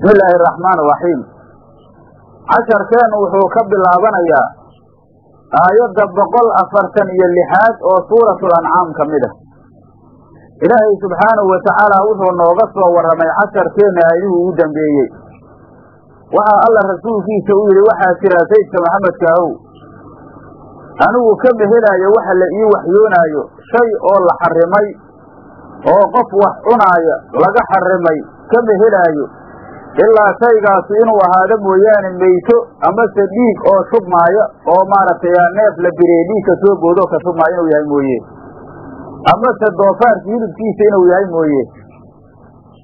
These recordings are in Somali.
bismi illaahi araxmaan araxiim casharkeennu wuxuu ka bilaabanayaa aayadda boqol afartan iyo lixaad oo suuratul ancaam ka mid ah. Ilaahay subxaanahu watacaala wuxuu nooga soo warramay casharkeenna aayadihii ugu dambeeyey. Waxaa alla rasuulkiisa u yidhi waxaa jira saydka maxamedka ahow? Anigu ka mehelaayo waxa la ii waxyoonaayo shay oo la xarrimay oo qof wax cunaaya laga xarrimay ka mehelaayo ilaa shaygaasi inuu ahaado mooyaane meyto amase dhiig oo shubmaaya oo maaragtay neef la birey dhiig ka soo boodoo ka shubmaaya inuu yahay mooye. Amase doofaarka hilibkiisa inuu yahay mooye.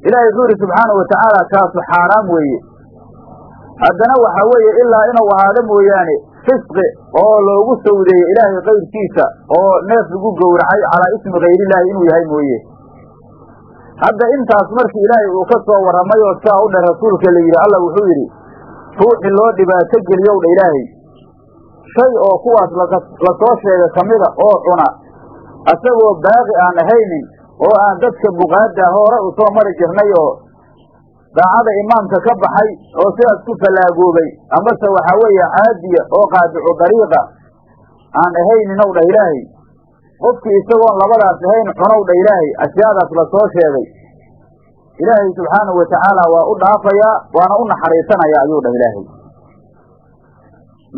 Ilaahay wuxuu yidhi subxaanau watacaala kaasu xaaraam weeye. Haddana waxaa weeye ilaa inuu ahaado mooyaane fisqi oo loogu sawdeeyo ilaahay kayrkiisa oo neef lagu gowracay calaa ismi kayrillaahi inuu yahay mooye hadda intaas markii ilaahay uu ka soo warramay oo saa u dheh rasuulka la yidhi alla wuxuu yidhi ruuxii loo dhibaato geliyow dha ilaahay. Shay oo kuwaas la soo sheega ka mida oo cuna asagoo baaqi aan ahaynin oo aan dadka buqaadda hore u soo mari jirnay oo daacada imaamka ka baxay oo sidaas ku fallaagoobay amase waxaa weeye caadiya oo qaadicu dariiqa aan ahaynin ow dhah ilaahay qofkii isagoon labadaas ahayn cunow dha ilaahay ashyaadaas la soo sheegay. Ilaahay subxaanahu watacaala waa u dhaafayaa waana u naxariisanayaa ayuu dhah ilaahay.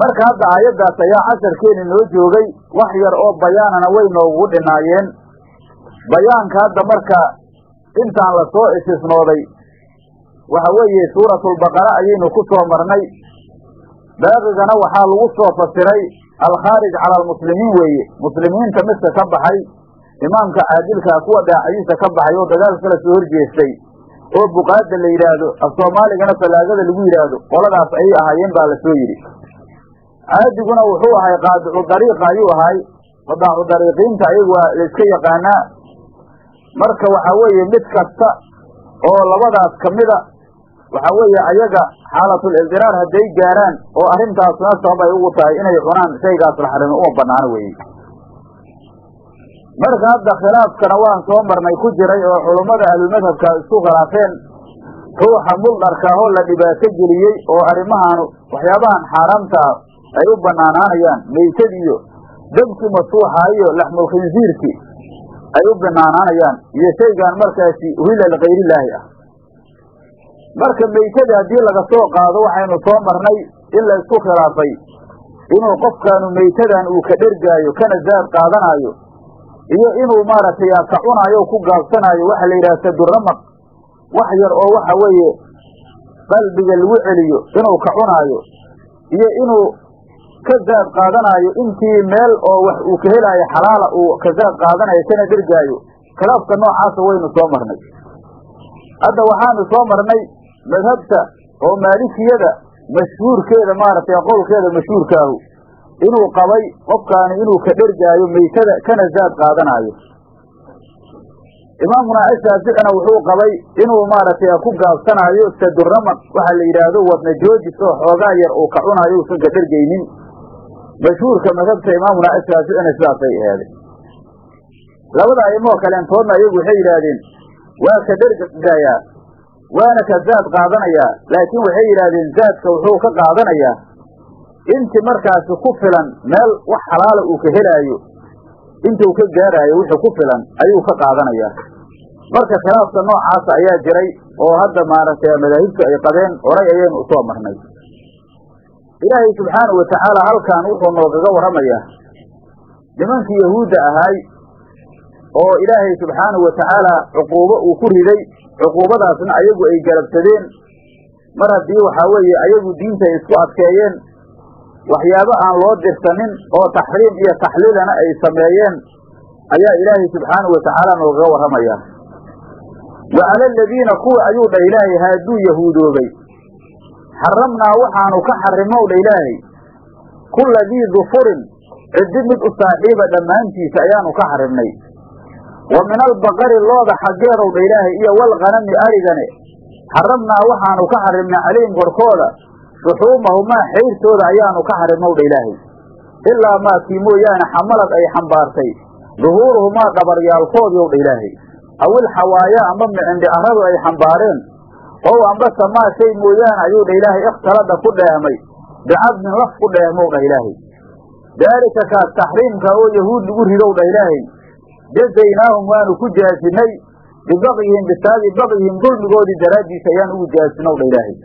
Marka hadda aayaddaas ayaa casharkeeni noo joogay wax yar oo bayaanana way noogugu dhinaayeen. Bayaanka hadda marka intaan la soo istisnooday waxa weeye suuratulbaqara ayaynu ku soo marnay baaqigana waxaa lagu soo fasiray alkhaarij cala almuslimiin weeye. Muslimiinta midka ka baxay imaamka caadilkaa kuwa daaciyiisa ka baxay oo dagaalka kala soo horjeestay oo buqaadda la yidhaahdo af soomaaligana fallaagada lagu yidhaahdo qoladaas ayay ahaayeen baa la soo yidhi. Caadiguna wuxuu ahay qaadicu dariiqa ayuu ahay. Wadaacu dariiqiinta ayagu waa la iska yaqaanaa. Marka waxaa weeye mid kasta oo labadaas ka mida waxaa weeye ayaga xaalatul ildiraar hadday gaaraan oo arrintaasuna sabab ay ugu tahay inay cunaan shaygaas la xarimo uma banaano weeye marka hadda khilaafkana waan soo marnay ku jiray oo culummada ahlulmadhabka isku khilaafeen ruuxa muldarka ahoo la dhibaato geliyey oo arrimahaanu waxyaabahan xaaraamta ah ay u banaanaanayaan meytadiiyo dabkii masuuxa iyo laxmulkhinsiirki ay u banaanaanayaan iyo shaygaan markaasi uhilla likayrillaahi ah marka meytadii haddii laga soo qaado waxaynu soo marnay in la isku khilaafay. Inuu qofkaanu meytadan uu ka dhergaayo kana zaad qaadanaayo iyo inuu maaragtay ka cunaayo ku gaabsanaayo waxa la yidhaha saduramaq wax yar oo waxa weeye qalbiga lagu celiyo inuu ka cunaayo iyo inuu ka zaad qaadanaayo intii meel oo wax uu ka helaayo xalaala uu ka zaad qaadanayo kana dhergaayo khilaafka noocaasa waynu soo marnay. Hadda waxaanu soo marnay madhabta oo maalikiyada mashhuurkeeda maaragtay qowlkeeda mashhuurkaahu inuu qabay qofkaani inuu ka dhergaayo meytada kana zaad qaadanaayo. Imaamuna ashaaficina wuxuu qabay inuu maaragtay ku gaabsanaayo saduramaq waxa la yidhaahdo wadna joojis oo xoogaa yar uu ka cunaayo usan ka dhergaynin. Mashhuurka madhabta imaamuna ashaaficina sidaasay aheeday labada aimoo kaleentoodna iyagu waxay yidhaahdeen waa ka dhergaayaa waana ka zaad qaadanayaa laakiin waxay yidhaahdeen zaadka wuxuu ka qaadanayaa inti markaasi ku filan meel wax xalaala uu ka helaayo intuu ka gaaraayo wixii ku filan ayuu ka qaadanayaa marka khilaafka noocaasa ayaa jiray oo hadda maaragtay madaahibtu ay qabeen horay ayaynu u soo marnay. Ilaahay subxaanahu watacaala halkan wuxuu noogaga warramayaa. Nimankii yahuudda ahaay oo ilaahay subxaanahu watacaala cuquubo uu ku riday cuquubadaasna ayagu ay galabsadeen mar haddii waxaa weeye ayagu diinta ay isku adkeeyeen waxyaabo aan loo dirsanin oo taxriim iyo taxliilana ay sameeyeen ayaa ilaahay subxaanahu watacaala noogaga warramayaa wa cala aladiina kuwa ayuu dha ilaahay haaduu yahuudoobay. Xaramnaa waxaanu ka xarimow dha ilaahay. Kulla dii dufurin ciddi mid u saaxiiba dhammaantiisa ayaanu ka xarimnay wa min albaqari looda xaggeedow dha ilaahay iyo walqanami arigane xaramnaa waxaanu ka xarimnay calayhim korkooda shuxuumahumaa xayrtooda ayaanu ka xarimow dha ilaahay. Ilaa maakii mooyaane xamalad ay xambaartay duhuuruhumaa dhabaryaalkoodii ow dha ilaahay. Awil xawaaya ama micindhi arradu ay xambaareen ow ambase maa shay mooyaane ayuu dha ilaahay ikhtalada ku dheehmay bicadmin laf ku dheehmow dhah ilaahay. Daalika kaas taxriimka oo yahuud lagu ridow dhah ilaahay jazaynaahum waanu ku jaasinay. Bibagyihim bisaabi bagyihim dulmigoodii daraaddiisa ayaan ugu jaasinow dha ilaahay.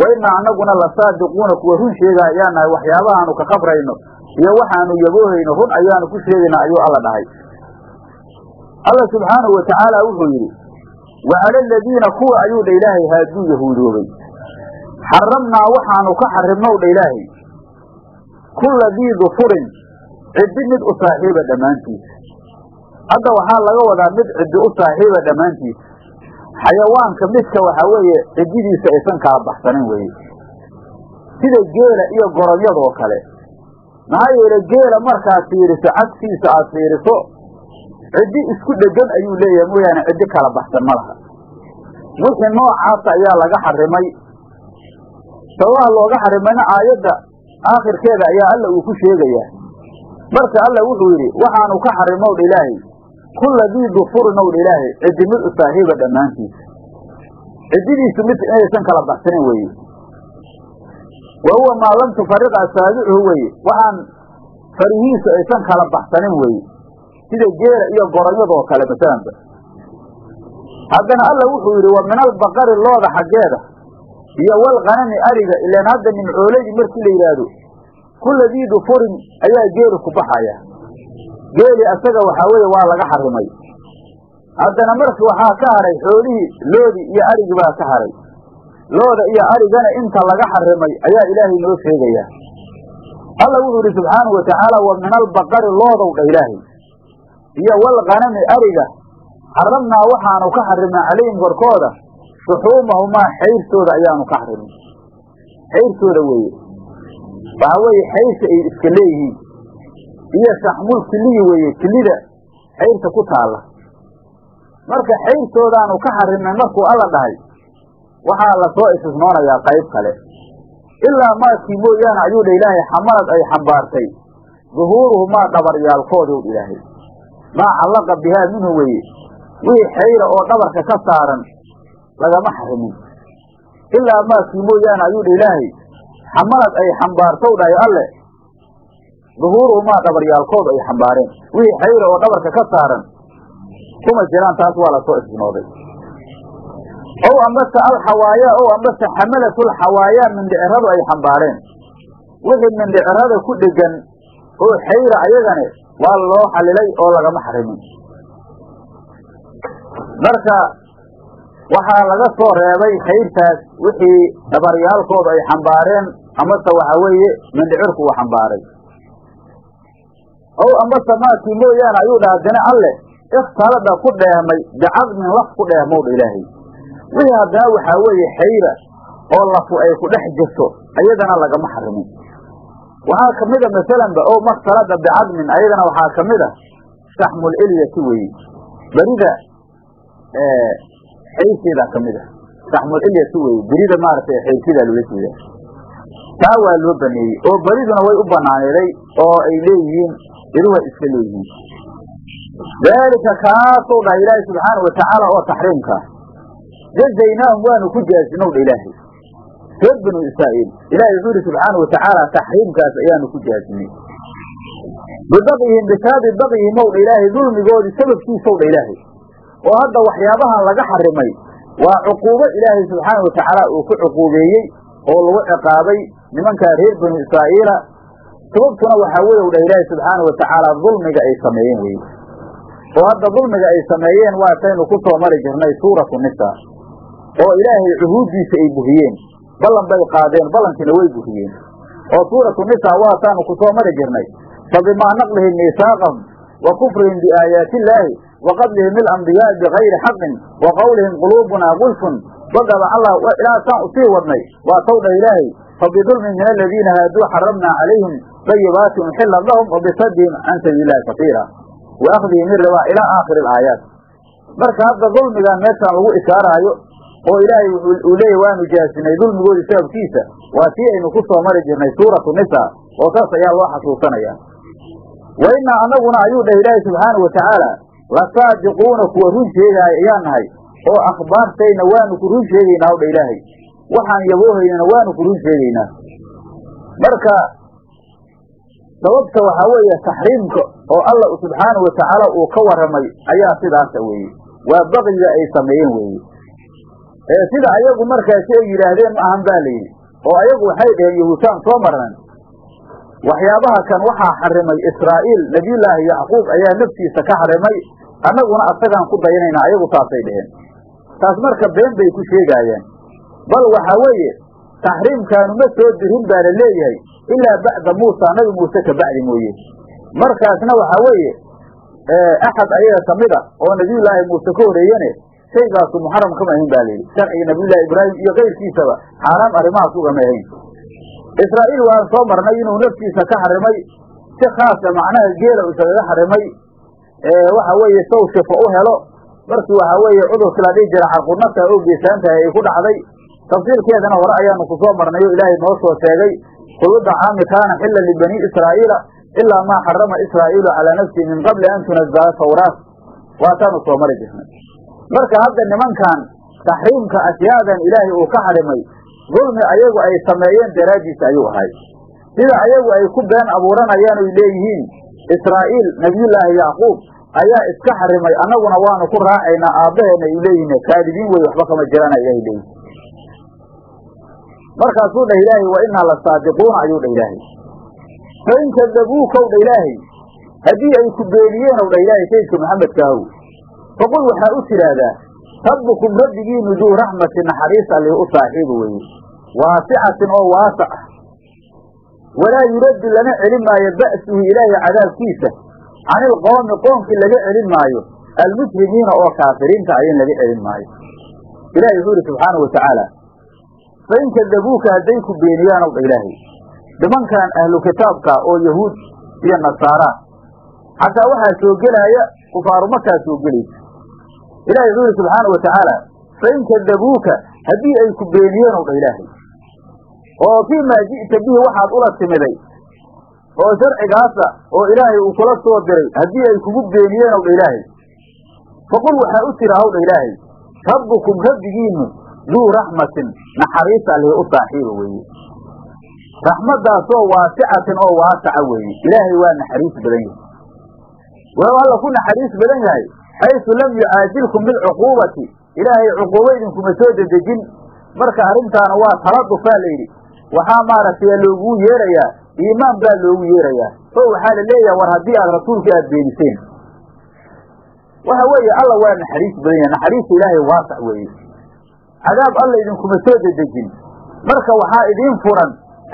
Wa innaa annaguna la saadiquuna kuwa run sheegaa ayaan nahay waxyaabahaanu ka qabrayno iyo waxaanu yaboohayno run ayaanu ku sheegaynaa ayuu alla dhahay. Alla subxaanahu wa tacaala wuxuu yidhi wa cala aladiina kuwa ayuu dha ilaahay haaduu yahuudoobay. Xaramnaa waxaanu ka xarimnow dha ilaahay. Kulla dii dufurin ciddi mid u saaxiiba dhammaantiisa hadda waxaa laga wadaa mid ciddi u saaxiiba dhammaantiisa xayawaanka midka waxaa weeye ciddidiisa aysan kala baxsanin weeye. Sida geela iyo goronyadoo kale. Maxaa yeele geela markaad fiiriso cagsiisa aad fiiriso ciddi isku dhegan ayuu leeyahay mooyaane ciddi kala baxsan ma laha. Wixii noocaasa ayaa laga xarimay. Sababaha looga xarimayna aayadda aakhirkeeda ayaa alla uu ku sheegayaa. Marka alla wuxuu yidhi waxaanu ka xarimow ilaahay kulla dii dufurinow dha ilaahay ciddi mid u saaxiiba dhammaantiisa ciddidiisu mid inaysan kala baxsanin weeye wa huwa maa lam tufariq asaabicuhu weeye waxaan farihiisu aysan kala baxsanin weeye sida geela iyo goronyadoo kale masalanba haddana alla wuxuu yidhi wa min albaqari looda xaggeeda iyo walkanami ariga ilaan hadda nimcooladii markii la yidhaahdo kulla dii dufurin ayaa geelu ku baxaya geeli asaga waxaa weeye waa laga xarimay haddana marki waxaa ka haray xoolihii loodii iyo arigii baa ka haray. Looda iyo arigana inta laga xarimay ayaa ilaahay noo sheegaya alla wuxuu yidhi subxaanau wa tacaala wa min albaqari loodow dha ilaahay. Iyo walkanami ariga xaramnaa waxaanu ka xarimnay calayhim korkooda shuxuumahumaa xayrtooda ayaanu ka xarimnay xayrtooda weeye. Waxaa weeye xayrta ay iska leeyihiin iyo shaxmul kiliyi weeye kilida xayrta ku taalla. Marka xayrtoodaanu ka xarimnay markuu alla dhahay waxaa la soo istisnoonayaa qayb kale. Ilaa maakii mooyaane ayuu dha ilaahay xamalad ay xambaartay. Duhuuruhumaa dhabaryaalkooduu ilaahay. Maa callaqa bihaa minhu weeye. Wixii xayra oo dhabarka ka saaran lagama xarimin ilaa maakii mooyaane ayuu dha ilaahay xamalad ay xambaartow dhahay alle duhuuruhumaa dhabaryaalkoodu ay xambaareen. Wixii xayra oo dhabarka ka saaran kuma jiraan taas waa la soo isnooday. Ow ambase alxawaayaa ow ambase xamalatlxawaayaa mindhiciradu ay xambaareen. Wixii mindhicirada ku dhegan oo xayra ayagane waa loo xalilay oo lagama xarimin. Marka waxaa laga soo reebay khayrtaas wixii dhabaryaalkoodu ay xambaareen amase waxa weeye mindhicirku uu xambaaray ow ambase maakii mooyaane ayuu dhaha dane alle ikhtalada ku dheehmay bicadmin laf ku dheehmowdha ilaahay wixii haddana waxaa weeye xayra oo lafu ay ku dhex jirto ayadana lagama xarimin waxaa ka mida masalanba ow makhtalada bicadmin ayadana waxaa ka mid a shaxmul ilyati weeye berida xayrteedaa ka mid a. Shaxmul ilyati weye berida maaragtay xayrteedaa loola jeeda taa waa loo baneeyey oo beriduna way u banaaneeday oo ay leeyihiin iduha iska leeyihiin daalika kaasou dhahay ilaahay subxaanau watacaala oo taxriimkaa jazaynaahum waanu ku jaazinow dha ilaahay reer banu israa'iil ilahay wuxuu yihi subxaana watacaala taxriimkaas ayaanu ku jaazinay bibagyihim bisaabi bagyihim ow dha ilaahay dulmigoodii sababkiisow dha ilaahay oo hadda waxyaabahan laga xarimay waa cuquubo ilaahay subxaana watacaala uu ku cuquubeeyey oo lagu ciqaabay nimankaa reer banu israa'iila sababtuna waxaa weeye u dhah ilaahay subxaana watacaala dulmiga ay sameeyeen weye oo hadda dulmiga ay sameeyeen waataynu ku soo mari jirnay suuratu nisaa oo ilaahay cuhuuddiisa ay buhiyeen. Ballan bay qaadeen ballankiina way buhiyeen. Oo suuratu nisaa waataanu ku soo mari jirnay. Fa bimaa naqlihim miisaaqahum wa kufrihim biaayaati illaahi wa qadlihim ilambiyaai xaqin wa qowlihim quluubunaa gulfun. Wadaba allah ilaa saan u sii wadnay. Waa tawdha ilaahay fabidulmin min aladiina haaduu xaramnaa calayhim lahum wa bisadihim can sabiili illahi kafiira wa akhdihim iribaa ilaa aakhiri alaayaat marka hadda dulmigan meeshaan lagu ishaaraayo oo ilaahay uu leeyahy waanu jaasinay dulmigoodii sababkiisa waa tii aynu ku soo mari jirnay suuratu nisaa oo saas ayaa loo xasuusanaya wa innaa annaguna ayuu dhah ilaahay subxaanau watacaala la saadiquuna kuwa run sheegaaya ayaa nahay oo akhbaartayna waanu ku run sheegaynaa hawdha ilaahay waxaan yaboohaynana waanu ku run sheegaynaa marka sababta waxaa weeye taxriimka oo alla subxaanahu watacaala uu ka warramay ayaa sidaasa weeye. Waa baqiga ay sameeyeen weeye. Ee sida ayagu markaasi ay yidhaahdeen ma ahan ba layidhi oo ayagu waxay dhaheen yahuutaan soo marnan waxyaabaha kan waxaa xarimay israa'iil nebiyullaahi yacquub ayaa naftiisa ka xarimay annaguna asagaan ku dayanaynaa ayagu taasay dhaheen. Taas marka been bay ku sheegaayaan bal waxaa weeye taxriimkaanu ma soo dirin baa la leeyahay ilaa bacda muusa nabi muuse ka bacdi mooye. Markaasna waxaa weeye axad ayaga kamida oo nabiyullaahi muuse ka horeeyane shaygaasu muxaram kama ahayn ba layidhi sharciga nabiyullahi ibraahim iyo kayrkiisaba xaaraam arrimahaas ugama ahayn israa'iil waan soo marnay inuu naftiisa ka xarimay si khaasa macnaha geela isagaga xarimay waxa weeye sow shifo u helo. Markii waxaa weeye cudurkii la dhihi jira xarqunata oo geesaantahay ay ku dhacday tafsiirkeedana hore ayaanu ku soo marnay oo ilaahay noo soo sheegay kullu dacaami kaana xilan libanii israa'iila ilaa maa xarama israa'iilu calaa nafsihi min qabli an tunazala tawraat. Waataanu soo mari jirnay. Marka hadda nimankan taxriimka ashyaadan ilaahay uu ka xarimay dulmi ayagu ay sameeyeen daraaddiisa ayuu ahay. Sida ayagu ay ku been abuuranayaan oy leeyihiin israa'iil nabiyullaahi yacquub ayaa iska xarimay annaguna waanu ku raacaynaa aabbaheena ay leeyihiin kaadibiin wey waxba kama jirana ilahay leeyihi markaasuu dhah ilaahay wa innaa la saadiquuna ayuu dhah ilaahay fa in kadabuukow dha ilaahay haddii ay ku beeniyeen ow dha ilaahay sayidka maxamedkaahu faqul waxaa u tidhaahdaa rabbukum rabbigiinu duu raxmatin naxariis allih u saaxiiba weeye waasicatin oo waasac ah. Walaa yuraddu lana celin maayo ba'suhu ilaahay cadaabkiisa cani ilqoomi qoomkii laga celin maayo almushrimiina oo kaafiriinta ayan laga celin maayo. Ilahi wuxuu ihi subxaanau watacaala fa in kadabuuka hadday ku beeniyaan ow dha ilaahay nimankan ahlu kitaabka oo yahuud iyo nasaara xataa waxaa soo gelaaya kufaaru makaa soo gelaysa ilahi wuxuu ihi subxaanau watacaala fa in kadabuuka haddii ay ku beeniyeen ow dha ilaahay oo fii maa ji'ta bihi waxaad ula timiday oo sharcigaasa oo ilaahay uu kula soo diray haddii ay kugu beeniyeen ow dha ilaahay faqul waxaa u tira hawdha ilaahay rabbukum rabbigiinu duu raxmatin naxariis allih u saaxiiba weeye raxmaddaasoo waasicatin oo waasaca weeye ilaahay waa naxariis badan yahay waa alla ku naxariis badan yahay xaysu lam yucaajilkum bilcuquubati ilaahay cuquubo idinkuma soo dedejin marka arrintaana waa taladufaa layidhi waxaa maaragtay loogu yeerayaa iimaan baa loogu yeerayaa oo waxaa la leeyaha war haddii aad rasuulka aad beeniseen waxa weeye alla waa naxariis badan yahay naxariista ilaahay waasac weeye cadaab alla idinkuma soo dedejin. Marka waxaa idiin furan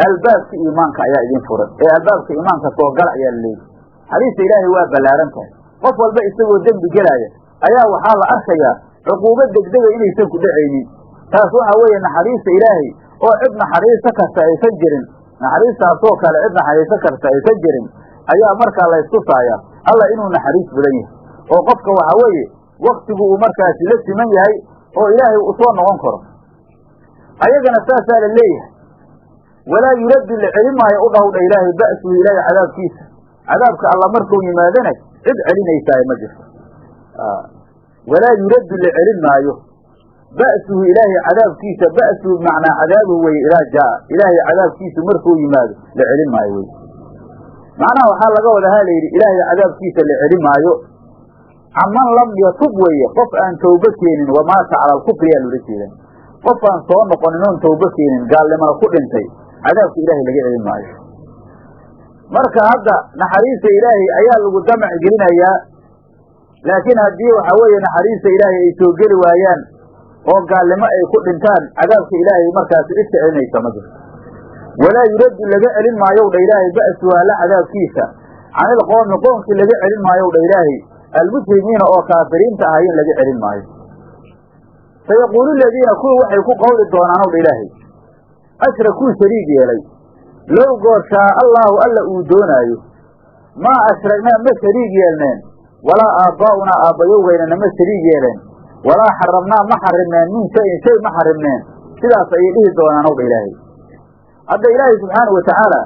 albaabka iimaanka ayaa idiin furan. Ee albaabka iimaanka soo gala ayaa la leeyahy naxariista ilaahay waa ballaaran tahay. Qof walba isagoo dembi gelaaya ayaa waxaa la arkayaa cuquubo degdega inaysan ku dhacaynin. Taas waxa weeye naxariista ilaahay oo cid naxariista kasta aysan jirin. Naxariistaasoo kale cid naxariisto kasta aysan jirin ayaa markaa layskusaaya alla inuu naxariis badan yahay. Oo qofka waxa weeye waktigu uu markaasi la siman yahay oo ilaahay uu soo noqon karo. Ayagana saasaa la leeyahay. Walaa yuraddu la celin maayo u dhawdha ilaahay ba'suhu ilaahay cadaabkiisa. Cadaabka alla markuu yimaadana cid celinaysaa ma jirto. Walaa yuraddu la celin maayo ba'suhu ilaahay cadaabkiisa ba'suhu macnaa cadaabuhu weye idaa jaa. Ilaahay cadaabkiisu markuu yimaado la celin maayo wey macnaha waxaa laga wadahaa la yidhi ilaahay cadaabkiisa la celin maayo caman lam yatub weeye qof aan tawbo keenin wamaata cala alkufriyaa loola jeedaa qof aan soo noqonin oon tawbo keenin gaalnimana ku dhintay? Cadaabka ilaahay laga celin maayo. Marka hadda naxariista ilaahay ayaa lagu damac gelinayaa laakiin haddii waxaa weeye naxariista ilaahay ay soo geli waayaan oo gaalnimo ay ku dhintaan cadaabka ilaahay markaasi cid celinaysa ma jirto. Walaa yuraddu laga celin maayow dha ilaahay ba'suhu alla cadaabkiisa. Can ilqoomi qoomkii laga celin maayow dha ilaahay almushrimiina oo kaafiriinta ahayen laga celin maayo. Sayaquulu ladiina kuwa waxay ku qawli doonaan ow dha ilaahay ashrakuu shariig yeelay low gooshaa allaahu alla uu doonaayo maa ashragnaa ma shariig yeelneen walaa aabbaa'unaa aabbayowgaynana ma shariig yeeleen walaa xaramnaa ma xarimneen min shayin shay ma xarimneen. Sidaas ayay dhihi doonaan ow dha ilaahay. Hadda ilaahay subxaana wa tacaala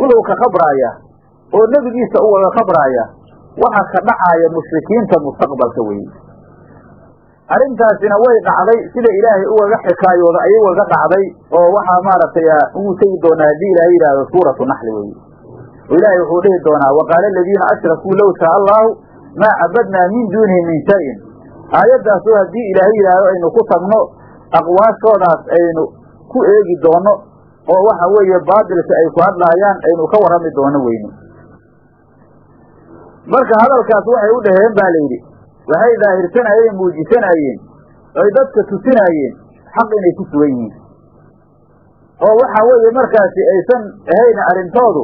wuxuu ka khabraayaa oo nebigiisa u wada khabraaya waxa ka dhacaaya mushrikiinta mustaqbalka weye arrintaasina way dhacday sida ilaahay ugaga xikaayooda ayay ugaga dhacday oo waxaa maaragtay ugu tegi doonaa haddii ilaahay yidhaahdo suuratu naxli weye oo ilaahay wuxuu dhihi doonaa waqaala aladiina ashrakuu low shaa allahu maa cabadnaa min duunihi min shayin. Aayaddaas oo haddii ilaahay yidhaahdo aynu ku tagno aqwaashoodaas aynu ku eegi doono oo waxa weeye baatilka ay ku hadlaayaan aynu ka warrami doono weyne marka hadalkaas waxay u dhaheen baa layidhi waxay daahirsanayeen muujisanaayeen oy dadka tusinaayeen xaq inay ku sugan yihiin. Oo waxa weeye markaasi aysan ahayn arrintoodu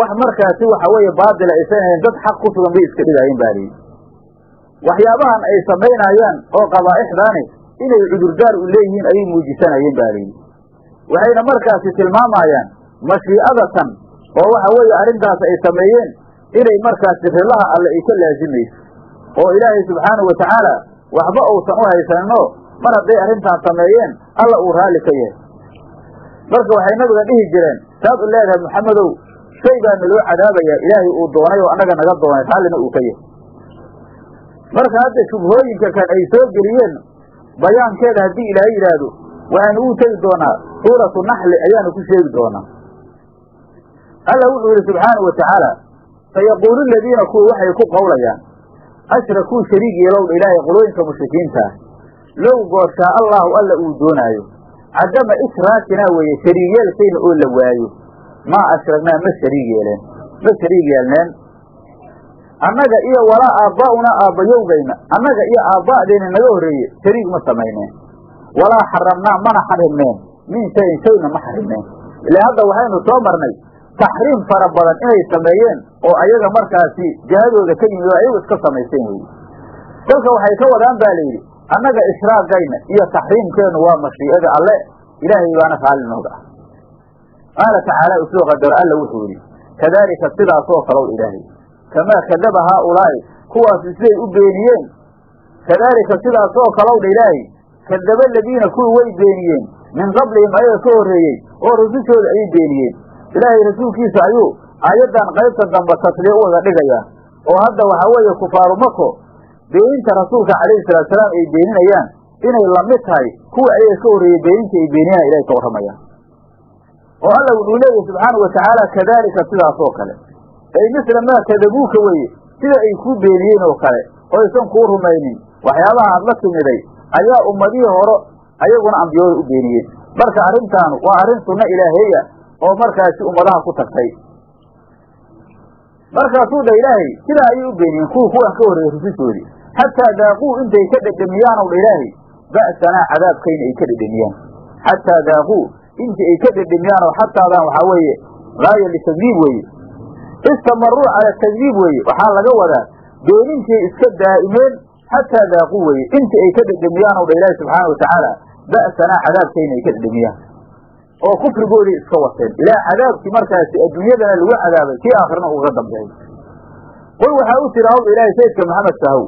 wax markaasi waxa weeye baatila aysan ahayn dad xaq ku sugan bay iska dhigaayeen baa layidhi waxyaabahan ay samaynayaan oo qabaa'ixdaani inay cudurdaar u leeyihiin ayay muujisanayeen baa layidhi waxayna markaasi tilmaamayaan mashii'adatan oo waxa weeye arrintaas ay sameeyeen inay markaasi rilaha alle ay ka laasimayso oo ilaahay subxaanahu watacaala waxba uusan u haysaninoo mar hadday arrintaas sameeyeen alla uu raalli ka yahay. Marka waxay nabiga dhihi jireen saad u leedahay maxamedow shay baa naloo cadaabayaa ilaahay uu doonay oo annaga naga doonay raallina uu ka yahay. Marka hadda shubhooyinka kan ay soo geliyeen bayaankeeda haddii ilaahay yidhaahdo waxaanu uu tegi doonaa suuratu naxli ayaanu ku sheegi doonaa. Alla wuxuu yidhi subxaanau watacaala sayaquulu aladiina kuwa waxay ku qowlayaan ashrakuu shariig yeelowdha ilaahay qolooyinka mushrikiinta ah low gooshaa allaahu alla uu doonaayo cadama ishraakinaa weeye shariigyeelkayna oo la waayo maa ashragnaa ma shariig yeeleen ma shariig yeelneen annaga iyo walaa aabbaa'unaa aabbayowgayna annaga iyo aabba'dayna naga horreeye shariig ma samayneen walaa xaramnaa mana xarimneen min shayin shayna ma xarimneen ilaa hadda waxaynu soo marnay taxriim fara badan inay sameeyeen oo ayaga markaasi jihadooda ka yimid oo ayagu iska samaysteen weye kolka waxay ka wadaan ba layidhi annaga ishraagayna iyo taxriimkeennu waa mashii'ada alle ilaahay baana raalli nooga ah qaala tacaala u soo qadaro alla wuxuu yidhi kadaalika sidaasoo kalow ilaahay kamaa kadaba haaulaa'i kuwaasi siday u beeniyeen kadaalika sidaasoo kalowdha ilaahay kadaba aladiina kuwii way beeniyeen min qablihim ayaga ka horreeyey oo rusushooda ayay beeniyeen ilaahay rasuulkiisa ayuu aayaddan qaybta dambe tasliye u dhigayaa. Oo hadda waxaa weeye kufaaru mako beeninta rasuulka calayhi salaatusalaam ay beeninayaan inay la mid tahay kuwa ayaga ka horreeyey beeninta ay beeniyaan ilahay ka warramayaan. Oo alla wuxuu leeyahy subxaana wa tacaala kadaalika sidaas oo kale. Ay misla maa kadabuuka weeye sida ay kuu beeniyeen oo kale oo kuu rumaynin waxyaabaha aad la timiday ayaa ummadihii hore ayaguna ambiyooda u beeniyeen. Marka arrintaanu waa arrin sunno ilaaheeya oo markaasi ummadaha ku tagtay. Markaasuu dha ilaahay sidaa ayay u beeniyeen kuwii kuwan ka horreeyey rusushoodii xataa daaquu intay ka dhedhemiyaanow dha ilaahay ba'sanaa cadaabkayna ay ka dhedhemiyaan xataa daaquu intii ay ka dhedhemiyaan oo xataadan waxaa weeye gaaya litagdiib weeye. Istamaruu cala tagdiib weeye waxaa laga wadaa beenintii iska daa'imeen xataa daaquu weeye intii ay ka dhedhemiyaan ow dha ilaahi subxaana watacaala ba'sanaa cadaabkayna ay ka dhedhemiyaan oo kufrigoodii iska wateen. Ilaa cadaabkii markaasi adduunyadana lagu cadaabay kii aakhirna ugaga dambeeyo qul waxaa u tiri hawdha ilaahay sayidka maxamed sahow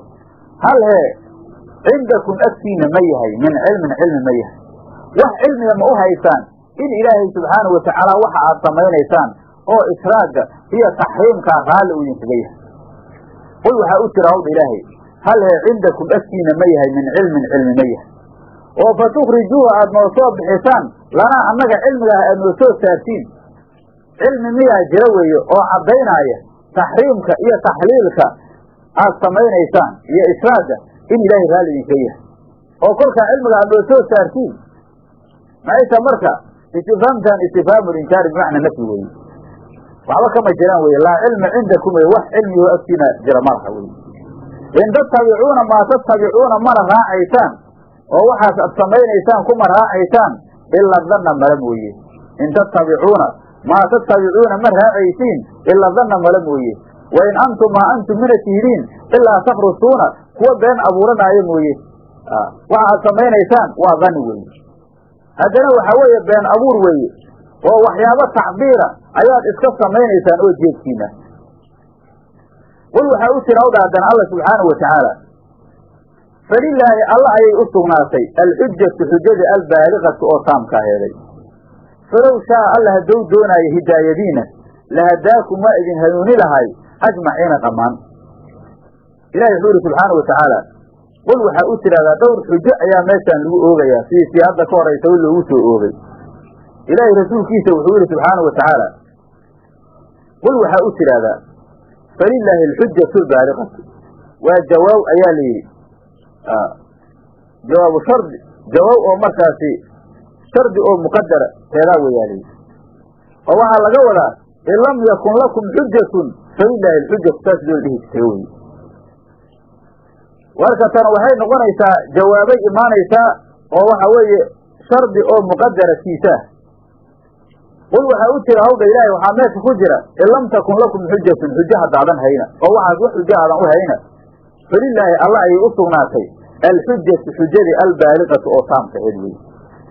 hal hee cindakum agtiina ma yahay min cilmin cilmi ma yahay. Wax cilmiga ma u haysaan in ilaahay subxaana wa tacaala waxa aad samaynaysaan oo israagga iyo taxriimkaa raalli uu idinkaga yahay. Qul waxaa u hawdha ilaahay hal hee cindakum agtiina ma yahay min cilmin cilmi ma yahay oo fa tukhrijuuha aada noo soo bixisaan lanaa annaga cilmigaah aad noo soo saartiin. Cilmi miyaa jira weeye oo caddaynaya taxriimka iyo taxliilka aad samaynaysaan iyo israagga in ilaahay raalli idinkaga yahay. Oo kolkaa cilmiga aad noo soo saartiin maayta marka istifhaamtan istifhaamu linkaari bimacna nafyi weeye waxba kama jiraan weye laa cilma cindakum wey wax cilmigo agtiina jira malaha weye in tattabicuuna maa tattabicuuna mana raacaysaan oo waxaas ad samaynaysaan kuma raacaysaan ila danna mala mooye. In tattabicuuna maa tattabicuuna ma raacaysiin ila danna mala mooye. Wa in antum maa antum mina tihidiin ilaa takhrusuuna kuwa been abuuranaayo mooye. Waxa aad samaynaysaan waa dani weeye. Haddana waxaa weeye been abuur weeye oo waxyaabo tacbiira ayaad iska samaynaysaan oo jeedkiina qul waxaa u tira hawdha haddana alla subxaanau wa tacaala falilaahi alla ayay u sugnaatay alxujatu xujada albaaligatu oo taamkaa heeday falow shaa alla haddou doonaayo hidaayadiina lahadaakum waa idin hanuuni lahay ajmaciina dhammaan. Ilahi wuxuu ihi subxaana wa tacaala qul waxaa u tidhahdaa dhowr xujo ayaa meeshaan lagu oogayaa sidii sii hadda ka horaysa loogu soo oogay. Ilaahay rasuulkiisa wuxuu yidhi subxaana wa tacaala qul waxaa u tidhahdaa falilaahi alxujatu albaaliqatu. Waa jawaab ayaa la yidhi jawaabu shardi jawaab oo markaasi shardi oo muqadara teedaa wayaa la yidhi oo waxaa laga wadaa in lam yakun lakum xujatun falilaahi alxujatu saas loo dhihi jirtay wey warka tan waxay noqonaysaa jawaabay imaanaysaa oo waxa weeye shardi oo muqadara kiisaah qul waxaa u jira hawdha ilaahay waxaa meesha ku jira in lam takun lakum xujatun xujo haddaadan hayna oo waxaas wax xujo aadan u hayna falilaahi alla ayay u sugnaatay alxujatu xujadii albaaliqatu oo taamtaheed wey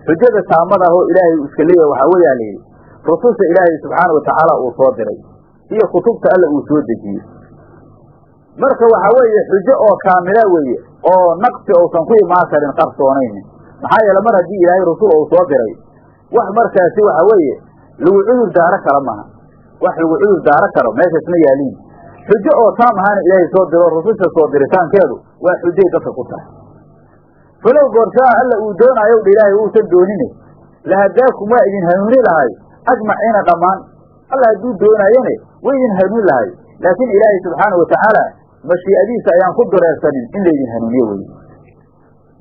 xujada taamada ah oo ilaahay uu iska leeyahay waxaa la yidhi rususha ilaahay subxaana wa tacaala uu soo diray iyo kutubta alla uu soo dejiyey. Marka waxaa weeye xujo oo kaamila weeye oo naqsi uusan ku imaan karin qarsoonaynin maxaa yeele mar haddii ilaahay rasul uu soo diray wax markaasi waxa weeye lagu cudur daaro karo maaha. Wax lagu cudur daaro karo meeshaas ma yaaliin xujo oo taam ahaana ilaahay soo diro rususha soo diritaankeedu waa xujay dadka ku tahay. Falow goorsaa alla uu doonaayo dha ilaahay uusan doonine lahadaakum waa idin hanuuni lahay ajmaciina dhammaan. Alla hadduu doonaayone way idin hanuuni lahay laakiin ilaahay subxaana wa tacaala mashii'adiisa ayaan ku dureersanin in laydin hanuuniye weye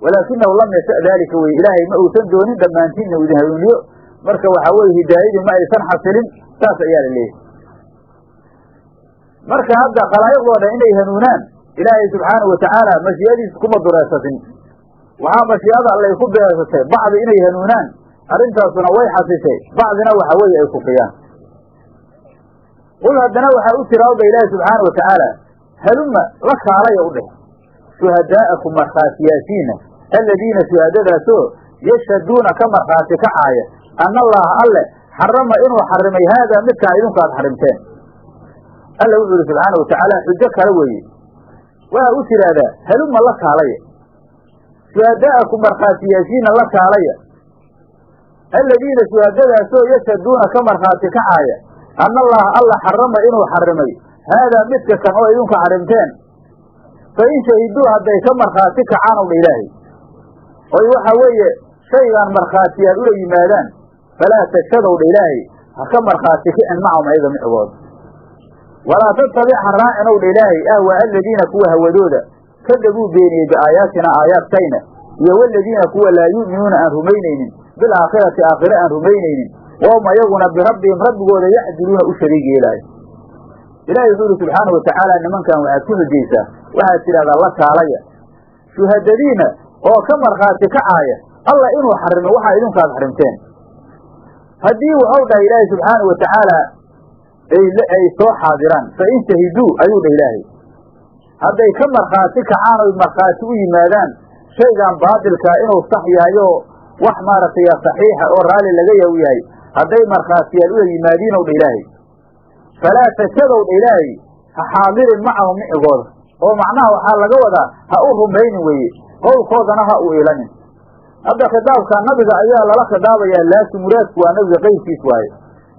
walaakinahu lam yasha daalika weye ilaahay ma uusan doonin dhammaantiin inuu idin hanuuniyo. Marka waxaa weye hidaayadii ma aysan xasilin saas ayaa la leeyahay marka hadda khalaa'iqdoo dhan inay hanuunaan ilaahay subxaanau wa tacaala mashii'adiisa kuma dureersatin waxaa mashii'ada allay ku dureersatay bacdi inay hanuunaan arrintaasuna way xasishay bacdina waxa weeye ay kufiyaan qul haddana waxaa u jira awdha ilaahi subxaana wa tacaala haluma la kaalaya u dheh shuhadaa'akum markhaatiyaashiina aladiina shuhadadaasoo yashhaduuna ka markhaati kacaaya anna allaha alle xarama inuu xarimay haadaa midkaa idinku aad xarimteen alla wuxuu yihi subxaana wa tacaala xujo kale weeye. Waxaa u tidhaahdaa haluma la kaalaya shuhadaa'akum markhaatiyaashiina la kaalaya aladiina shuhadadaasoo yashhaduuna ka markhaati kacaaya. Anna allaha alla xarama inuu xarimay. Haadaa midka kan oo idinku xarimteen. Fa in shahiduu hadday ka markhaati kacaan ow dha ilaahay. Oy waxa weeye shaygaan markhaatiyaad ula yimaadaan falaa tashhadow dha ilaahay. Ha ka markhaati kicin macahum ayaga micgood walaa tattabic ha raacin ow dha ilaahay ahwaa aladiina kuwa hawadooda kadabuu beeniyey biaayaatina aayaadkayna iyo waladiina kuwa laa yu'minuuna aan rumaynaynin bilaakhirati aakhire aan rumaynaynin wahum ayaguna birabbihim rabbigooda yacdiluuna u shariig yeelaayo ilahi wuxuu ihi subxaana wa tacaala nimankan waxaad ku xujaysaa waxaad tidhahdaa la kaalaya shuhadadiina oo ka markhaati kacaaya alla inuu xarimo waxaa idinkaad xarimteen haddii waxau dhahay ilaahay subxaana wa tacaala ay soo xaadiraan. Fa in shahiduu ayuu dhah ilaahay. Hadday ka markhaati kacaan oy markhaati u yimaadaan shaygan baatilkaa inuu sax yahay oo wax maaragtay saxiixa oo raalli laga yaw yahay hadday markhaatiyaal ula yimaadiin ow dha ilaahay. Falaa tashadow dha ilaahay ha xaadirin macahu micigooda. Oo macnaha waxaa laga wadaa ha u rumaynin weeye qowlkoodana ha u ilanin hadda khitaabka nabiga ayaa lala khidaabayaa laakin muraadku waa nabiga qayrkiis waaye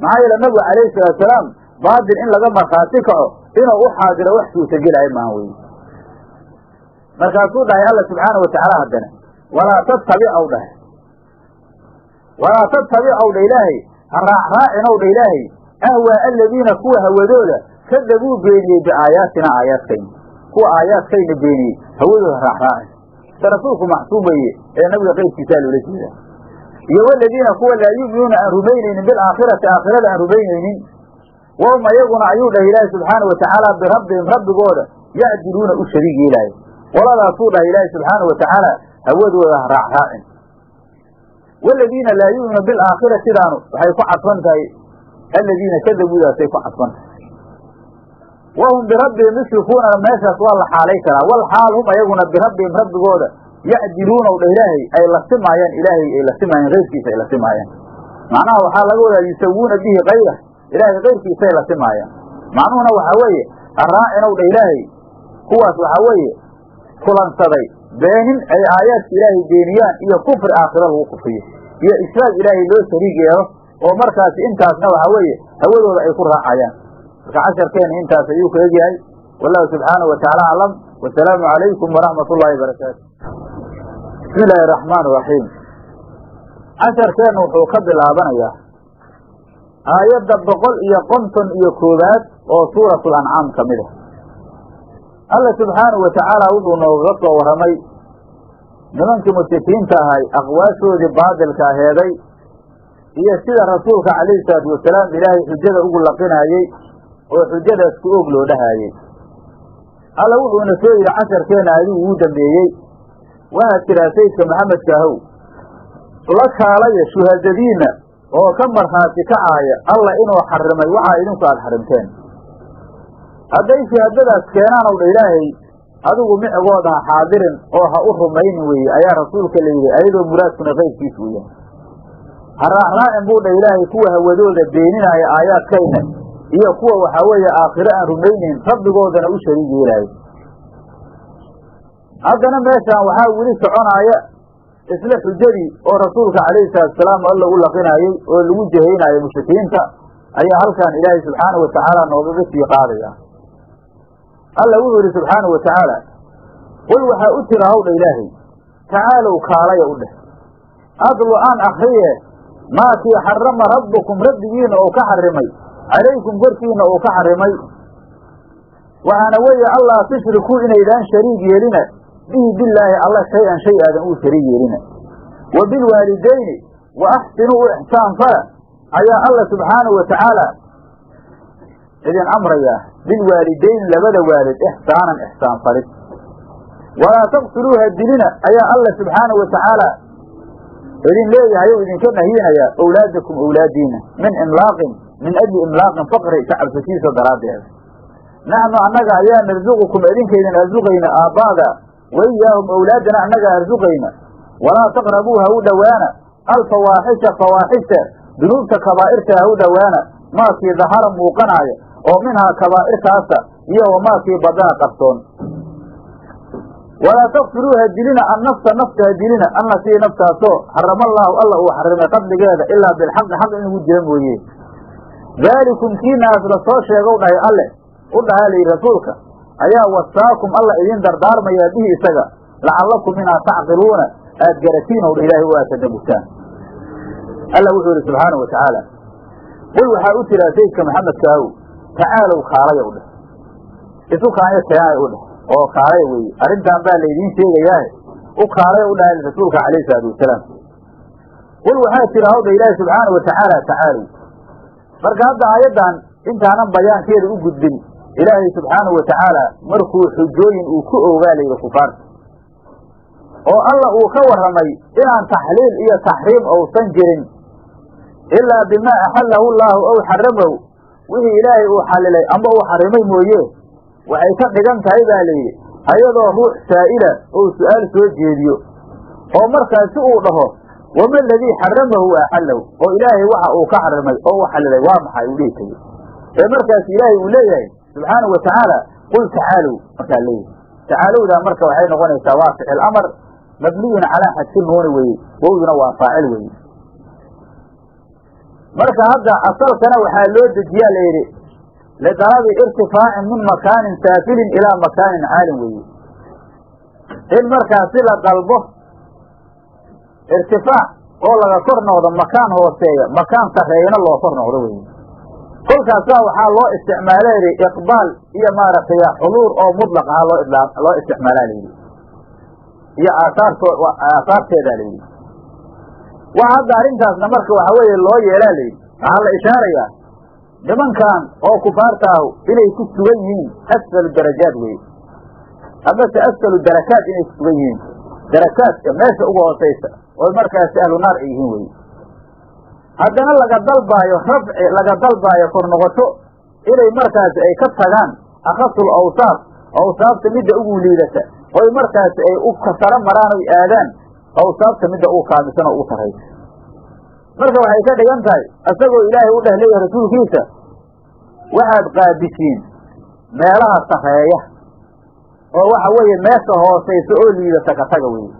maxaa yeele nabigu calayhi salaatusalaam baatil in laga markhaati kaco inuu u xaadiro wax suurtagelaya maaha weye markaasuu dhahay alla subxaana wa tacaala haddana walaa tattabic ow dhahay. Walaa tattabic ow dha ilaahay ha raacraacin ow dha ilaahay ahwaa aladiina kuwa hawadooda kadabuu beeniyey biaayaatina aayaadkayna kuwa aayaadkayna beeniyey hawadooda raacraacin se rasuulku maxsuum ee nabiga qayrkiisaa loola jeedaa iyo waladiina kuwa laa yu'minuuna aan rumaynaynin bilaakhirati aakhirada aan rumaynaynin wahum ayaguna ayuu dhahay ilaahi subxaana wa tacaala birabbihim rabbigooda yacdiluuna u shariig yeelaayo qoladaasuu dhahay ilaahi subxaana wa tacaala hawadooda ha raacraacin waladiina laa yu'minu bilaakhira sidaanu waxay ku cadfan tahay aladiina kadabuudaasay ku cadfan tahay. Wahum birabbihim yushrikuunana meeshaas waa la xaalay karaa. Wal xaal hum ayaguna birabbihim rabbigooda yacdiluuna dha ilaahay ay la simaayaan ilaahay ay la simaayaan keyrkiisa ay la simaayaan. Macnaha waxaa laga wadaa yusawuuna bihi kayra ilaahay keyrkiisaay la simaayaan. Macnuhuna waxaa weeye araacinow dha ilaahay kuwaas waxaa weeye kulansaday beenin ay aayaadka ilaahay beeniyaan iyo kufri aakhiro lagu kufriyo. Iyo ishraag ilaahay loo shariig oo markaasi intaasna waxaa weeye hawadooda ay ku raacayaan. Marka casharkeena intaas ayuu ka egyahay wallahu subxaanahu wa tacaala aclam wasalaamu calaykum waraxmat ullaahi barakaatu bismi illaahi araxmaan iraxiim casharkeennu wuxuu ka bilaabanayaa aayadda boqol iyo konton iyo koowaad oo suuratul ancaam ka mid ah. Alla subxaanahu wa tacaala wuxuu noogaga soo warramay nimankii mushrikiinta ahay aqwaashoodii baadilka aheeday iyo sida rasuulka calayhi salaatu wasalaam ilaahay xujada ugu laqinaayey oo xujadaas ku og loo dhahaayey alla wuxuuna soo yidhi casharkeenna adigu uu dambeeyey waxaad tidhaa sayidka maxamedka ahow? La kaalaya shuhadadiinna oo ka markhaati kacaaya alla inuu xarimay waxaa idinku aada xarimteen hadday shahaadadaas keenaan ow dha ilaahay adigu micigooda ha xaadirin oo ha u rumaynin weeye ayaa rasuulka la yidhi ayadoo muraadkuna qaybkiis uu yahay ha raacraacin buu dha ilaahay kuwa hawadooda beeninaaya aayaadkayna iyo kuwa waxaa weeye aakhiro aan rumaynayn rabbigoodana u shariig yeelaayo haddana meeshaan waxaa weli soconaaya isla xujadii oo rasuulka calayhi salaatusalaam alla u laqinaayey oo lagu jahaynaayo mushrikiinta ayaa halkan ilaahay subxaanahu wa tacaala noogaga sii qaadaya. Alla wuxuu yidhi subxaanahu wa tacaala qul waxaa u tira hawdha ilaahay tacaalow kaalaya u dheh. Adlu aan akriye maakii xarama rabbukum rabbigiina uu ka xarimay calaykum korkiina uu ka xarimay. Waxaana weeye allaa tushrikuu inaydaan shariig yeelina bihi bilaahi alla shay-an shay aadan uu shariig yeelina wa bilwaalidayni wa axsinuu u ixsaan fala. Ayaa alla subxaanahu wa tacaala idin amrayaa bilwaalidayni labada waalid ixsaanan ixsaan falid walaa taqtuluuha dilina ayaa alla subxaanahu wa tacaala idin leeyahay ou idinka nahyinayaa owlaadakum owlaadiina min imlaaqin min ajli imlaaqin faqri ka daraaddeeda naxnu annaga ayaa narsuqukum idinkaydin arsuqayna aabba'da wa iyaahum owlaadana annaga arsuqayna walaa taqrabuu ha u dhowaana alfawaaxisha fawaaxisha dunuubta kabaa'irta ha u dhowaana maakii dahara muuqanaaya oo minhaa kabaa'irtaasa iyo wamaakii badana qarsoon walaa taqtuluuha dilina annafsa nafta ha dilina allatii naftaasoo xaramallaahu alla uu xarimay qadligeeda ilaa bilxaqi xaq in jira mooye daalikum kiinaas la soo sheegow dhahay alle u dhahaa layidhi rasuulka ayaa wasaakum alla idin dardaarmayaa bihi isaga. Lacallakum inaa tacqiluuna aad garatiin ow ilaahay u aad tadabugtaan alla wuxuu yidhi subxaanau wa tacaala qul waxaa u tiraa sayidka maxamedka ahow tacaalow kaalaya u dheh. Isu kaanya keenaya u dheh. Oo kaalaya weeye arrintan baa laydiin sheegayaahe. U kaalaya u dhahay rasuulka calayhi salaatu wasalaam. Qul waxaa tira hawdha ilaahi subxaana wa tacaala tacaalow marka hadda aayaddan intaanan bayaankeeda u gudbin ilaahay subxaanahu wa tacaala markuu xujooyin uu ku ogaa layidhi kufaarta oo alla uu ka warramay inaan taxliil iyo taxriim ousan jirin. Ilaa bimaa axallahu llaahu ow xaramahu wixii ilaahay uu xallilay amba uu xarimay mooye. Waxay ka dhigan tahay baa layidhi ayadoo ruux saa'ila ou su'aal soo jeediyo. Oo markaas si uu dhaho wama aladii xaramahu wa axallahu? Oo ilaahay waxa uu ka xarimay oo u xallilay waa maxay? Uu dhihi tegey ee markaas ilaahay uu leeyahay subxaanahu wa tacaala qul tacaalow markaa leeyahay. Tacaalowdaa marka waxay noqonaysaa waa ficil amar mabniyun calaa xadfi nuuni weye wowduna waa faacil weye marka hadda asalkana waxaa loo dejiyaa la yidhi lidalabi irtifaacin min makaanin saafilin ilaa makaanin caalin weye in markaasi la dalbo irtifaac oo laga kor noqdo makaan hooseeya makaan sarreeyana loo kor noqdo weye kolkaasaa waxaa loo isticmaala yidhi iqbaal iyo maaragtay xuduur oo mutlaq aha loo loo isticmaalaa layidhi iyo aasaarto aasaarteedaa layidhi waxa hadda arrintaasna marka waxa weeye loo yeelaa layidhi waxaa la ishaarayaa nimankan oo kufaartaahu inay ku sugan yihiin asfalu darajaad weye amase asfalu darakaat inay ku sugan yihiin. Darakaadka meesha uga hoosaysa oo markaasi ahlu naar ay yihiin weye haddana laga dalbaayo rafci laga dalbaayo kor noqoto inay markaasi ay ka tagaan akhasul awsaaf awsaafta midda ugu liidata oy markaasi ay u kasaro maraan oy aadaan awsaafta midda uu kaamisan oo ugu sarraysa marka waxay ka dhigan tahay isagoo ilaahay u dheh leeyahay rasuulkiisa waxaad qaadisiin meelaha sarreeya oo waxa weeye meesha hoosaysa oo liidata ka taga weye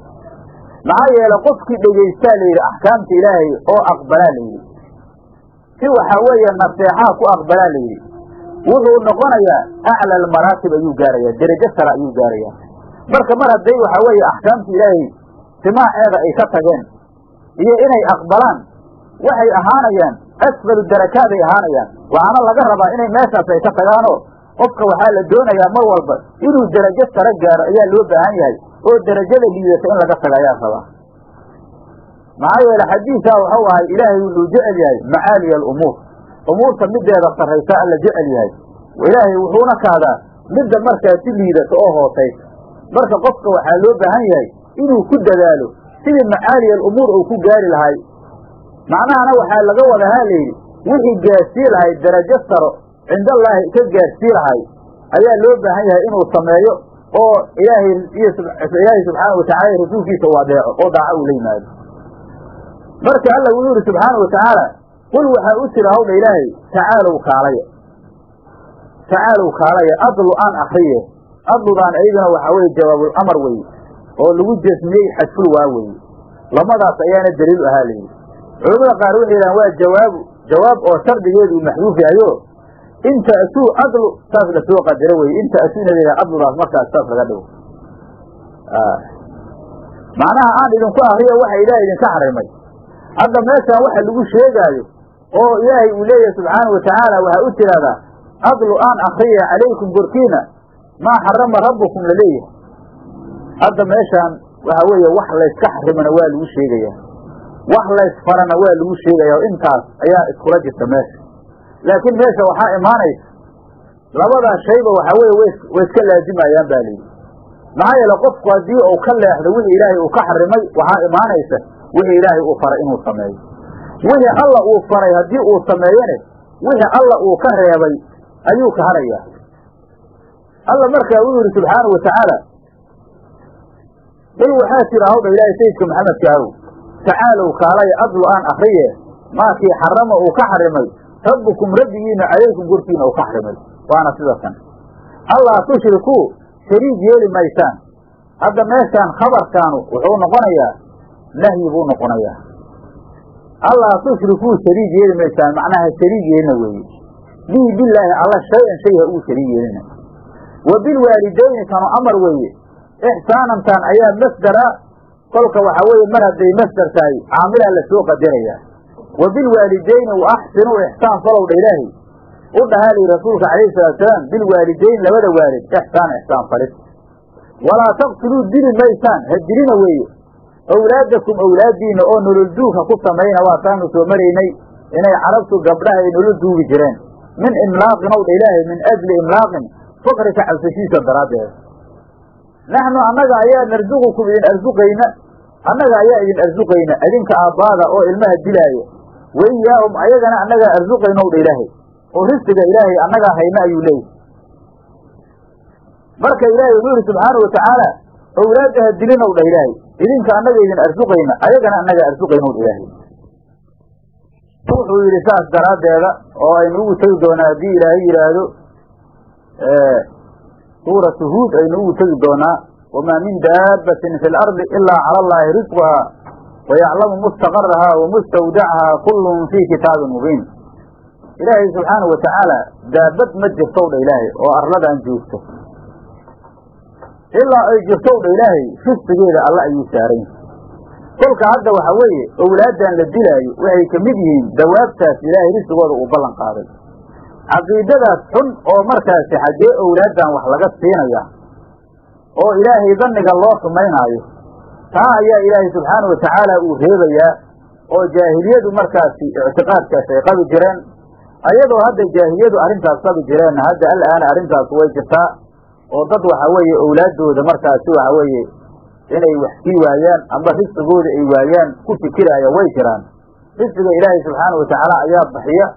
maxaa yeele qofkii dhegaystaa layidhi axkaamta ilaahay oo aqbalaa layidhi si waxaa weeye naseexaa ku aqbalaa layidhi wuxuu noqonayaa acla almaraatib ayuu gaarayaa derajo sare ayuu gaarayaa. Marka mar hadday waxaa weeye axkaamta ilaahay simaaceeda ay ka tageen iyo inay aqbalaan waxay ahaanayaan asfalu darakaaday ahaanayaan waxaana laga rabaa inay meeshaas ay ka tagaanoo qofka waxaa la doonayaa mar walba inuu derajo sare gaaro ayaa loo baahan yahay oo derajada liidata in laga taga ayaa rabaa maxaa yeele xadiisaa waxau ahay ilaahay wuxuu jecel yahay macaaliya alumuur. Umuurta mideeda sarraysa alla jecel yahay. Ilaahay wuxuuna kahdaa midda markaa si liidata oo hoosaysa marka qofka waxaa loo baahan yahay inuu ku dadaalo sidii macaaliya alumuur uu ku gaari lahay. Macnahana waxaa laga wadahaa layidhi wixii gaarsii lahay darajo saro cindallaahi ka gaarsii lahay. Ayaa loo baahan yahay inuu sameeyo oo ilaahay iyo ilaahay subxaana watacala rasuulkiisa u adeeco oo daaco uu la yimaado. Marka alla wuxuu yidhi subxaana wa tacaala qul waxaa u tiri hawdha ilaahay tacaalow kaalaya tacaalow kaalaya adlu aan akriye. Adludaan ayaduna waxaa weye jawaabul amar weye oo lagu jasmiyey xadful waa weye lamadaas ayaana daliil ahaa layidhi culamada qaar waxay yidhahan waa jawaabu jawaab oo shardigeedu uu maxduuf yahayo inta asuu adlu saas la soo qadaro weye inta asuu ina la adludaas markaas saas laga dhigo macnaha aan idinku akriyo waxa ilaah idinka xarimay hadda meeshaan waxa lagu sheegaayo oo ilaahay uu leeyahay subxaana wa tacaala waxaa u tidhahdaa adlu aan akriya calaykum korkiina maa xarama rabbukum la leeyahay hadda meeshaan waxa weeye wax layska xarimana waa lagu sheegayaa wax laysfarana waa lagu sheegayaa intaas ayaa iskula jirta meesha laakiin meesha waxaa imaanaysa labadaas shayba waxaa weye way iska laazimayaan ba layidhi. maxaa yeele qofku haddii uu ka leexdo wixii ilaahay uu ka xarimay waxaa imaanaysa wixii ilaahay uu faray inuu sameeyo. wixii alla uu faray haddii uu sameeyane wixii alla uu ka reebay ayuu ka harayaa. Alla markaa wuxuu yidhi subxaana wa tacaala qul waxaa tiri hawdha ilaahay sayidka maxamedka ahow tacaalow kaalaya adlu aan akriye maakii xarama uu ka xarimay rabbukum rabbigiina calaykum korkiina uu ka xarimay. Waana sida tan. Allaa tushrikuu shariig yeeli maysaan. Hadda meeshaan khabarkaanu wuxuu noqonayaa nahyi buu noqonayaa. Allaa tushrikuu shariig yeeli maysaan. Macnaha shariig yeelina weeye. Bihi bilaahi alla shay-an shay ha uu shariig yeelina. Wa bilwaalidayni kanu amar weeye. Ixsaanantaan ayaa masdara. Kolka waxaa weeye mar hadday masdar tahay caamilaa la soo qadarayaa wa bilwaalidayni wa axsinuu ixsaan falowdha ilaahi. U dhahaa lihi rasuulka calayhi salaatusalaam bilwaalidayn labada waalid ixsaan ixsaan falid walaa taqtuluu dili maysaan ha dilina weeye owlaadakum owlaaddiina oo nolol duugha ku samayna waataanu soo maraynay inay carabtu gabdhaha ay nolol duugi jireen. Min imlaaqin owdha ilaahay min ajli imlaaqin fakri ka cabsashiisa daraaddeeda naxnu annaga ayaa narsuqukum idin arsuqayna annaga ayaa idin arsuqayna idinka aabbaada oo ilmaha dilaaya waiyaahum ayagana annagaa arsuqayna owdha ilaahay oo risqiga ilaahay annagaa hayna ayuu leeyahy marka ilaahay wuxuu yidhi subxaana wa tacaala owlaadda ha dilin ow dha ilaahay. Idinka annaga idin arsuqayna ayagana annaga arsuqayna ow dha ilaahay. Wuxuu yidhi saas daraaddeeda oo aynu ugu tegi doonaa haddii ilaahay yidhaahdo suuratu huud aynu ugu tegi doonaa wamaa min daabbatin fi lardi ilaa cala allaahi risquhaa wayaclamu mustaqarahaa wa mustawdacahaa kullun fii kitaabin mubiin ilaahay subxaanau wa tacaala daabad ma jirtow dha ilaahay oo arladaan joogto ilaa ay jirtow dha ilaahay risqigeeda alla ayuu saaran yahay kolka hadda waxa weeye owlaaddan la dilaayo waxay ka mid yihiin dawaabtaas ilaahay risqigooda uu ballan qaaday caqiidadaas xun oo markaasi xaggee owlaaddan wax laga siinaya oo ilaahay danniga loo sumaynaayo taa ayaa ilaahay subxaana wa tacaala uu reebayaa oo jaahiliyadu markaasi ictiqaadkaas ay qabi jireen? Ayadoo hadda jaahiliyadu arrintaas qabi jireenna hadda al'aana arrintaas way jirtaa oo dad waxa weeye owlaaddooda markaasi waxa weeye inay wax sii waayaan amba risqigooda ay waayaan ku fikiraaya way jiraan. Risqiga ilaahay subxaana wa tacaala ayaa bixiya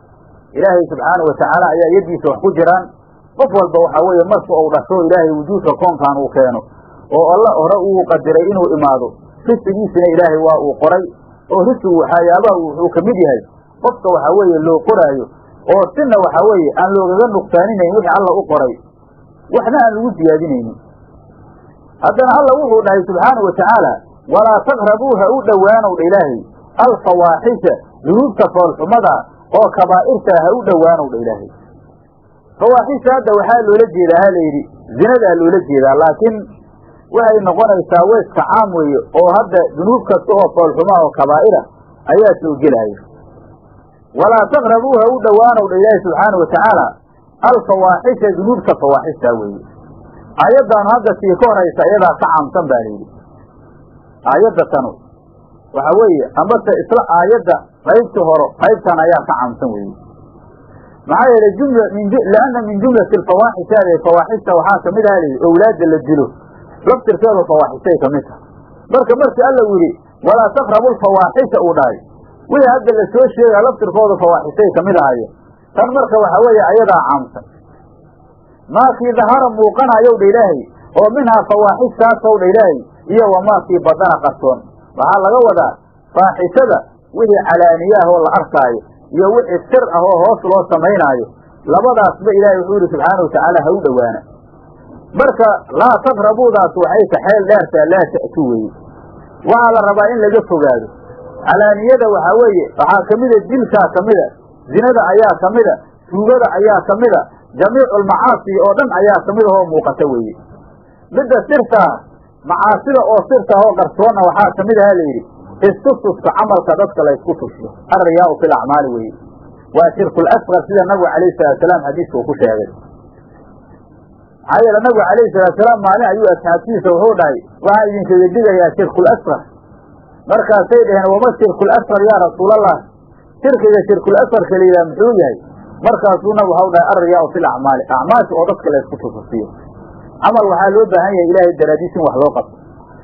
ilaahay subxaana wa tacaala ayaa yaddiisa wax ku jiraan. Qof walba waxaa weeye marka uu dhasho ilaahay wujuudka koonkan uu keeno oo alla hore uu qadiray inuu imaado. Risqigiisina ilaahay waa uu qoray oo risqigu waxyaabaha wuxuu ka mid yahay. Qofka waxaa weeye loo qoraayo oo sina waxaa weeye aan loogaga nuqsaaninayn wixii alla u qoray. Waxna aan lagu siyaadinaynin haddana alla wuxuu dhahay subxaana wa tacaala walaa taqrabuu ha u dhowaanow dha ilaahay. Alfawaaxisha dunuubta foolxumada oo kabaa'irtaa ha u dhowaanow dha ilaahay. Fawaaxisha hadda waxaa loola jeedaa ha layidhi zinadaa loola jeedaa laakiin waxay noqonaysaa weyska caam weeye oo hadda dunuub kasta oo foolxumaa oo kabaa'ira ayaa soo gelaya. Walaa taqrabuu ha u dhowaanow dha ilaahi subxaana watacaala alfawaaxisha dunuubta fawaaxistaa weeye. Aayaddaanu hadda sii ka horaysa iyadaa ka caamsan baa layidhi aayadda tanu waxa weeye amase isla aayadda qaybta horo qaybtan ayaa ka caamsan weeye. Maxaa yeelay jumla min lianna min jumlati alfawaaxish fawaaxishta waxaa ka mid aha layidhi owlaadda la dilo laftirkeedu fawaaxishay ka mid tahay. Marka markii alla u yidhi walaa taqrabu lfawaaxisha uu dhahay wixii hadda la soo sheegaa laftirkooda fawaaxishay ka mid ahaye tan marka waxa weeye ayadaa caamsan. Maakii dahara muuqanayow dha ilaahay oo minhaa fawaaxishtaasw dha ilaahay iyo wamaakii badana qarsoon. Waxaa laga wadaa faaxishada wixii calaaniyaah oo la arkaayo iyo wixii sir ah oo hoos loo samaynaayo labadaasba ilaahay wuxuu yidhi subxaana watacaala ha u dhowaana marka laa taqrabuudaas waxay ka xeel dheertaa laa ta'tu weeye. Waxaa la rabaa in laga fogaado. Calaaniyada waxaa weeye waxaa kamida dilkaa kamida zinada ayaa kamida tuugada ayaa kamida jamiiculmacaasi oo dhan ayaa ka mid ahoo muuqata weeye. Midda sirtaa macaasida oo sirta oo qarsoonna waxaa ka mid aha layidhi istustuska camalka dadka la ysku tusiyo alriyaau fi lacmaali weeye. Waa shirkul asqar sida nabigu calayhi salatusalaam xadiiska uu ku sheegay maxaa yeele nabigu calayhi salaatusalaam maalin ayuu asxaabtiisa wuxuu dhahay waxaa idinkaga digayaa shirkul asqar markaasay dhaheen wama shirkul asqar yaa rasuulallah? Shirkiga shirkul asqarka la yidhaha muxuu yahay? Markaasuu nabigu waxau dhahay alriyaau fi lacmaali acmaasha oo dadka la ysku tususiyo camal waxaa loo baahan yahay ilaahay daraadiis in wax loo qabto.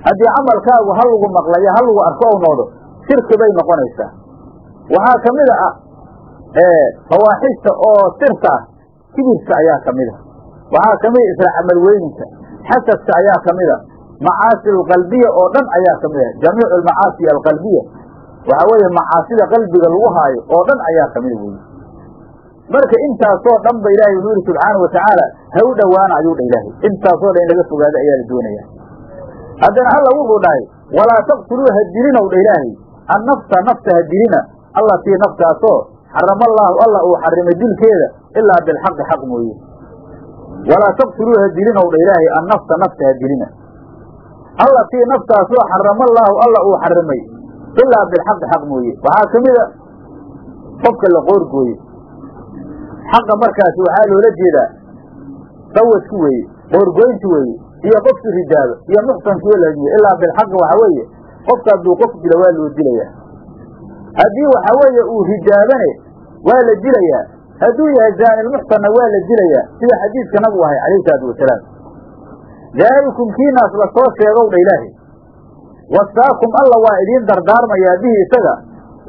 Haddii camalkaagu ha lagu maqlayo ha lagu arko ou noqdo shirki bay noqonaysaa. Waxaa ka mid a fawaaxista oo sirta ah kibirka ayaa ka mid a waxaa ka mid a isla camal weyninka. Xasadka ayaa ka mid a macaasi alqalbiya oo dhan ayaa ka mid a jamiicu almacaasi alqalbiya. Waxaa weeye macaasida qalbiga lagu haayo oo dhan ayaa kamida weye marka intaasoo dhan ba ilahay wuxuu yihi subxaana watacaala ha u dhowaana ayuu dha ilaahay. Intaasoo dhan in laga fogaado ayaa la doonaya haddana alla wuxuu dhahay walaa taqtuluu ha dilinow dha ilaahay. Annafsa nafta ha dilina allatii naftaasoo xarama allaahu alla uu xarimay dilkeeda ilaa bilxaqi xaq mooye walaa taqtuluu ha dilinow dha ilaahay annafsa nafta ha dilina allatii naftaasoo xarama allaahu alla uu xarimay ilaa bilxaqi xaq mooye waxaa kamida qofka la qoorgooye xaqa markaasi waxaa loola jeedaa sawadki weeye qoorgoynti weeye iyo qofki ridaaba iyo muxsanki oo lahadiye ilaa bilxaqi waxaa weeye qofka hadduu qof dilo waa loo dilayaa haddii waxaa weeye uu ridaabane waa la dilayaa hadduu yahay zaanilmuxsanna waa la dilayaa sida xadiidka nabigu ahay calayhi salaatu wasalaam. Daalikum kiinaas la soo sheegow dha ilaahay. Wasaakum alla waa idiin dardaarmayaa bihi isaga.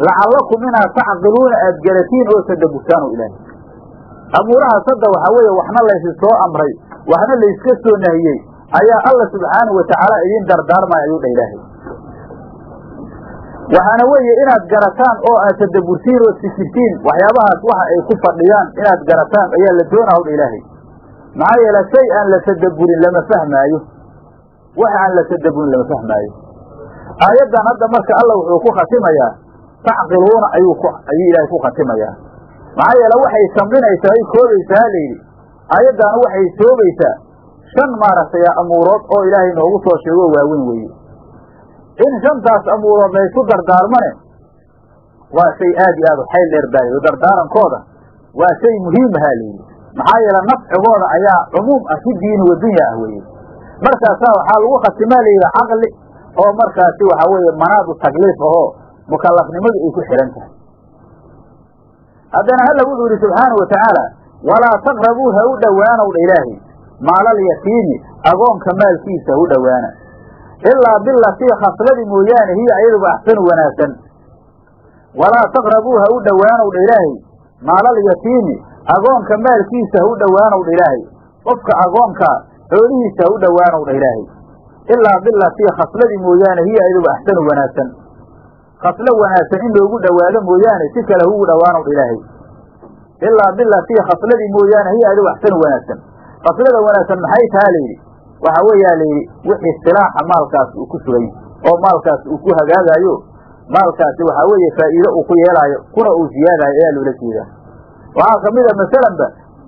Lacallakum inaad tacqiluuna aad garatiin oo tadabburtaan o ilaahay. Amuurahaas hadda waxaa weeye waxna laysi soo amray waxna layska soo nahiyey ayaa alla subxaanahu watacaala idiin dardaarmaya ayuu dha ilaahay waxaana weeye inaad garataan oo aad tadabburtiin oo sikirtiin waxyaabahaas waxa ay ku fadhiyaan inaad garataan ayaa la doonaa dha ilaahay. Maxaa yeele shay aan la tadabburin lama fahmaayo. Waxa aan la tadabburin lama fahmaayo. Aayaddan hadda marka alla wuxuu ku khatimayaa tacqiluuna ayuu ayuu ilaahay ku khatimayaa. Maxaa yeele waxay samdinaysaa ay koobaysaa ha layidhi aayaddaana waxay soobaysaa. Shan maaragtay amuurood oo ilaahay noogu soo sheego waaweyn weeye in shantaas amuurood laysu dardaarmane waa shay aad iyo aad u xayl dheer baayo dardaarankooda waa shay muhiimaha layidhi maxaa yeele nafcigooda ayaa cumuum ah fi diini wa dunya ah weeye. Markaasaa waxaa lagu khatimaa layidhi caqli oo markaasi waxaa weeye manaadu takliif ahoo mukallafnimadu ay ku xihan tahay. Haddana alla wuxuu yidhi subxaanau watacaala walaa taqrabuu ha u dhowaanow dha ilaahay. Maalal yatiimi agoonka maalkiisa ha u dhowaana ilaa bilatii khasladii mooyaane hiya ayaduba axsanu wanaagsan walaa taqrabuu ha u dhowaanow dha ilaahay maalal yatiimi agoonka maalkiisa ha u dhowaanow dha ilaahay qofka agoonka xoolihiisa ha u dhowaanow dha ilaahay ilaa bilatii khasladii mooyaane hiya ayaduba axsanu wanaagsan khaslo wanaagsan in loogu dhowaado mooyaane si kale ha ugu dhowaanow dha ilaahay ilaa bilatii khasladii mooyaane hiya ayaduba axsanu wanaagsan khaslada wanaagsan maxay taha layidhi waxa weeyaa layidhi wixii silaaxa maalkaas uu ku sugan yahay oo maalkaas uu ku hagaagaayo maalkaasi waxaa weeye faa'iido uu ku yeelaayo kuna uu siyaadaayo ayaa loola jeedaa. Waxaa ka mid a masalanba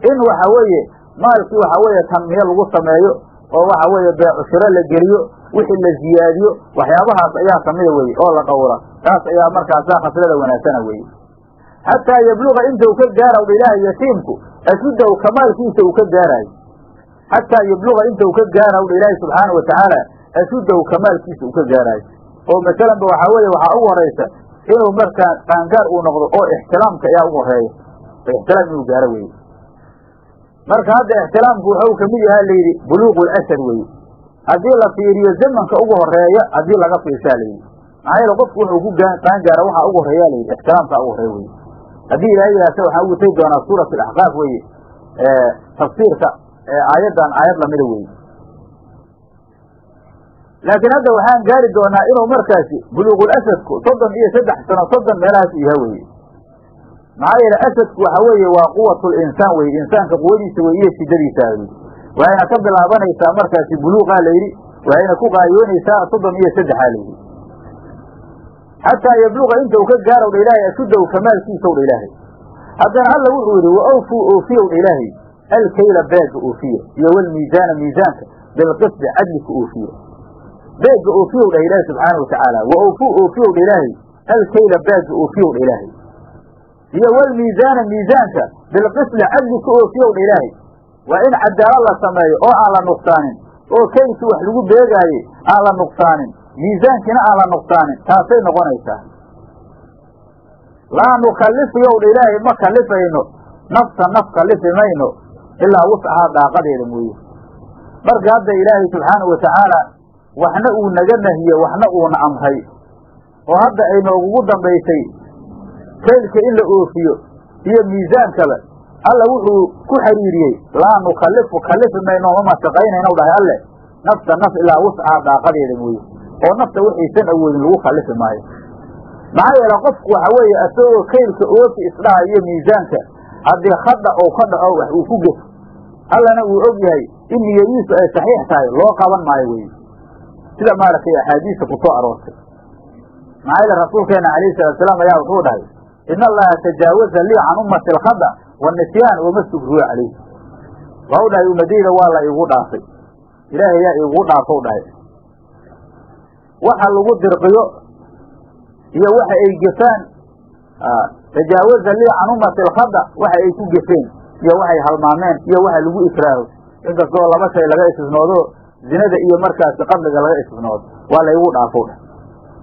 in waxa weeye maalkii waxa weeye tanmiye lagu sameeyo oo waxa weeye beecushiro la geliyo wixii la ziyaadiyo waxyaabahaas ayaa kamida weye oo la dhowra taas ayaa markaasa khaslada wanaagsana weye xataa yabluga inta uu ka gaaraw ilaahay yatiimku ashuddahu kamaalkiisa uu ka gaaraayo xataa yabluga inta uu ka gaaraw ilaahay subxaana watacaala ashuddahu kamaalkiisa uu ka gaaraayo oo masalanba waxaa weeye waxaa ugu horaysa inuu markaa qaangaar uu noqdo oo ixtiraamka ayaa ugu horreeya ixtiraam inuu gaaro weye marka hadda ixtiraamku wuxuu ka mid yahaa layidhi buluuqu lasad weye haddii la fiiriyo zamanka ugu horreeya haddii laga fiirshaa layidhi maxaa yeele qofku wuxuu ku qaangaara waxaa ugu horreeya layidhi ixtiraamka ugu horreeya weye haddii ilahay yidhaahta waxaan ugu tegi doonaa suurat alaxqaaf weye tafsiirka aayaddan aayad lamida weye laakiin hadda waxaan gaari doonaa inuu markaasi buluuqul asadku soddon iyo saddex sano soddon meelahaas u yaha weye maxaa yeele asadku waxa weeye waa quwatul insaan weye insaanka quwadiisa wey iyo shidadiisa yidhi waxayna ka bilaabanaysaa markaasi buluuqaa layidhi waxayna ku qaayoonaysaa soddon iyo saddexaa layidhi xataa yabluqa inta uu ka gaaraw dha ilaahay ashuddahu kamaalkiisaw dha ilaahay. Haddana alla wuxuu yidhi wa awfuu oofiyow dha ilaahay alkayla beega oofiya iyo walmiisaana miisaanka bilqisdi cadlika oofiya beega oofiyow dhah ilaahay subxaana watacaala wa awfuu oofiyow dha ilaahay alkayla beega oofiyow dha ilaahay iyo walmiisaana miisaanka bilqisdi cadlika oofiyow dha ilaahay waa in cadaalad la sameeyo oo aan la nuqsaanin oo kaydki wax lagu beegaaye aan la nuqsaanin miisaankiina aan la nuqsaanin taasay noqonaysaa laa nukallifiyow dha ilaahay ma kallifayno nafsa naf kallifi mayno ilaa wuscahaa daaqadeeda mooye. Marka hadda ilaahay subxaanau watacaala waxna uu naga nahiye waxna uuna amray. Oo hadda ay noogugu dambaysay kaylka in la oofiyo iyo miisaankaba alla wuxuu ku xiriiriyey laa nukallifu kallifi mayno ma mashaqaynaynaw dhahay alle nafsa naf ilaa wuscahaa daaqadeeda mooye. Oo nafta waxaysan awoodin lagu kallifi maayo. Maxaa yeele qofku waxa weeye asagoo kaylka oofi isdhaha iyo miisaanka haddii khada ou ka dhaco wax uu ku gefo allana uu og yahay in niyadiisu ay saxiix tahay loo qaban maayo weye sida maaragtay axaadiista ku soo aroortay. Maxaa rasuulkeena alayhi salaatusalaam ayaa wuxuu dhahay in allaha tajaawaza lii can ummati alkhada waanisyaan wama sugruya calayh u dhahay ummadayda waa la iigu dhaafay. Ilaahay yaa iigu dhaafow dhahay. Waxa lagu dirqiyo iyo waxa ay gefaan tajaawaza lii can ummati alkhada waxa ay ku gefeen iyo waxay halmaameen iyo waxa lagu ikraaho inkastoo laba shay laga istisnoodo zinada iyo markaasi qadliga laga istisnoodo waa laygu dhaafo dhah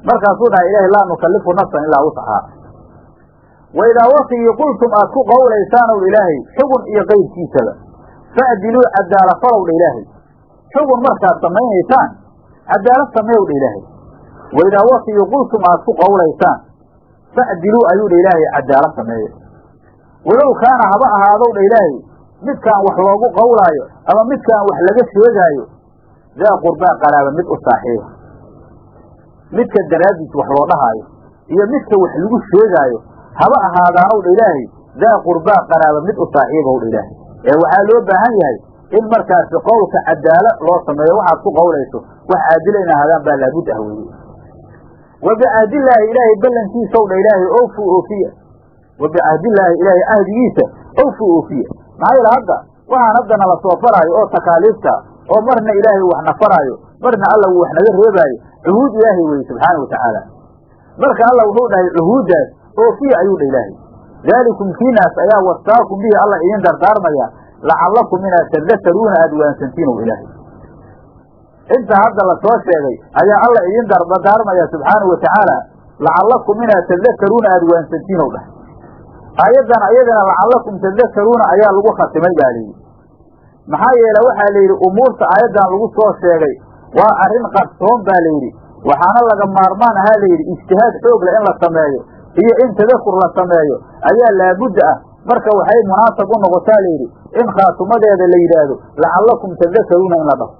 markaasuu dhahay ilahi laa nukallifu nafsan ilaa wuscahaa wa idaa waktigii qultum aad ku qowlaysaanow ilaahay xugun iyo qayrkiisaba fa'diluu cadaala falow dha ilaahay. Xugun markaad samaynaysaan cadaalad sameeyow dha ilaahay. Wa idaa qultum aad ku qowlaysaan. Fa'diluu ayuu dha ilaahay cadaalad sameeyo walow kaana haba ahaadow dha ilaahay midkaan wax loogu qowlaayo ama midkaan wax laga sheegaayo daa qurbaa qaraaba mid u saaxiiba. Midka daraaddiis wax loo dhahaayo iyo midka wax lagu sheegaayo haba ahaadaanow dha ilaahay daa qurbaa qaraaba mid u saaxiibaw dha ilaahay. Ee waxaa loo baahan yahay in markaasi qowlka cadaala loo sameeyo waxaad ku qowlayso wax caadila in ahaadaan baa laabud ah weeye. Wa bicahdillaahi ilaahay ballankiisaw dha ilaahay oofuu oofiya wa bicahdillaahi ilaahay cahdigiisa owfuu oofiya maxaa yeele hadda waxaan hadda nala soo faraayo oo takaaliifta oo marna ilaahay waxna faraayo marna alla uu wax naga reebaayo cuhuud ilaahay weye subxaana wa tacaala. Marka alla wuxuu dhahay cuhuuddaas oofiya ayuu dha ilaahay. Daalikum kiinaas ayaa wasaakum bihi alla idin dardaarmaya lacallakum inaad tadakaruuna aada waansantiin o ilaahay. Inta hadda la soo sheegay ayaa alla idin dardaarmaya subxaanau wa tacaala lacallakum inaad tadakaruuna aada waansantiin ow dhahay aayaddan ayadana lacallakum tadakaruuna ayaa lagu khatimay baa layidhi maxaa yeele waxaa la yidhi umuurta aayaddan lagu soo sheegay waa arrin qarsoon baa layidhi waxaana laga maarmaan ahaa layidhi ijtihaad xoogle in la sameeyo iyo in tadakur la sameeyo ayaa laabudda ah. Marka waxay munaasab u noqotaa layidhi in khaatumadeeda la yidhaahdo lacallakum tadakaruuna in la dhaho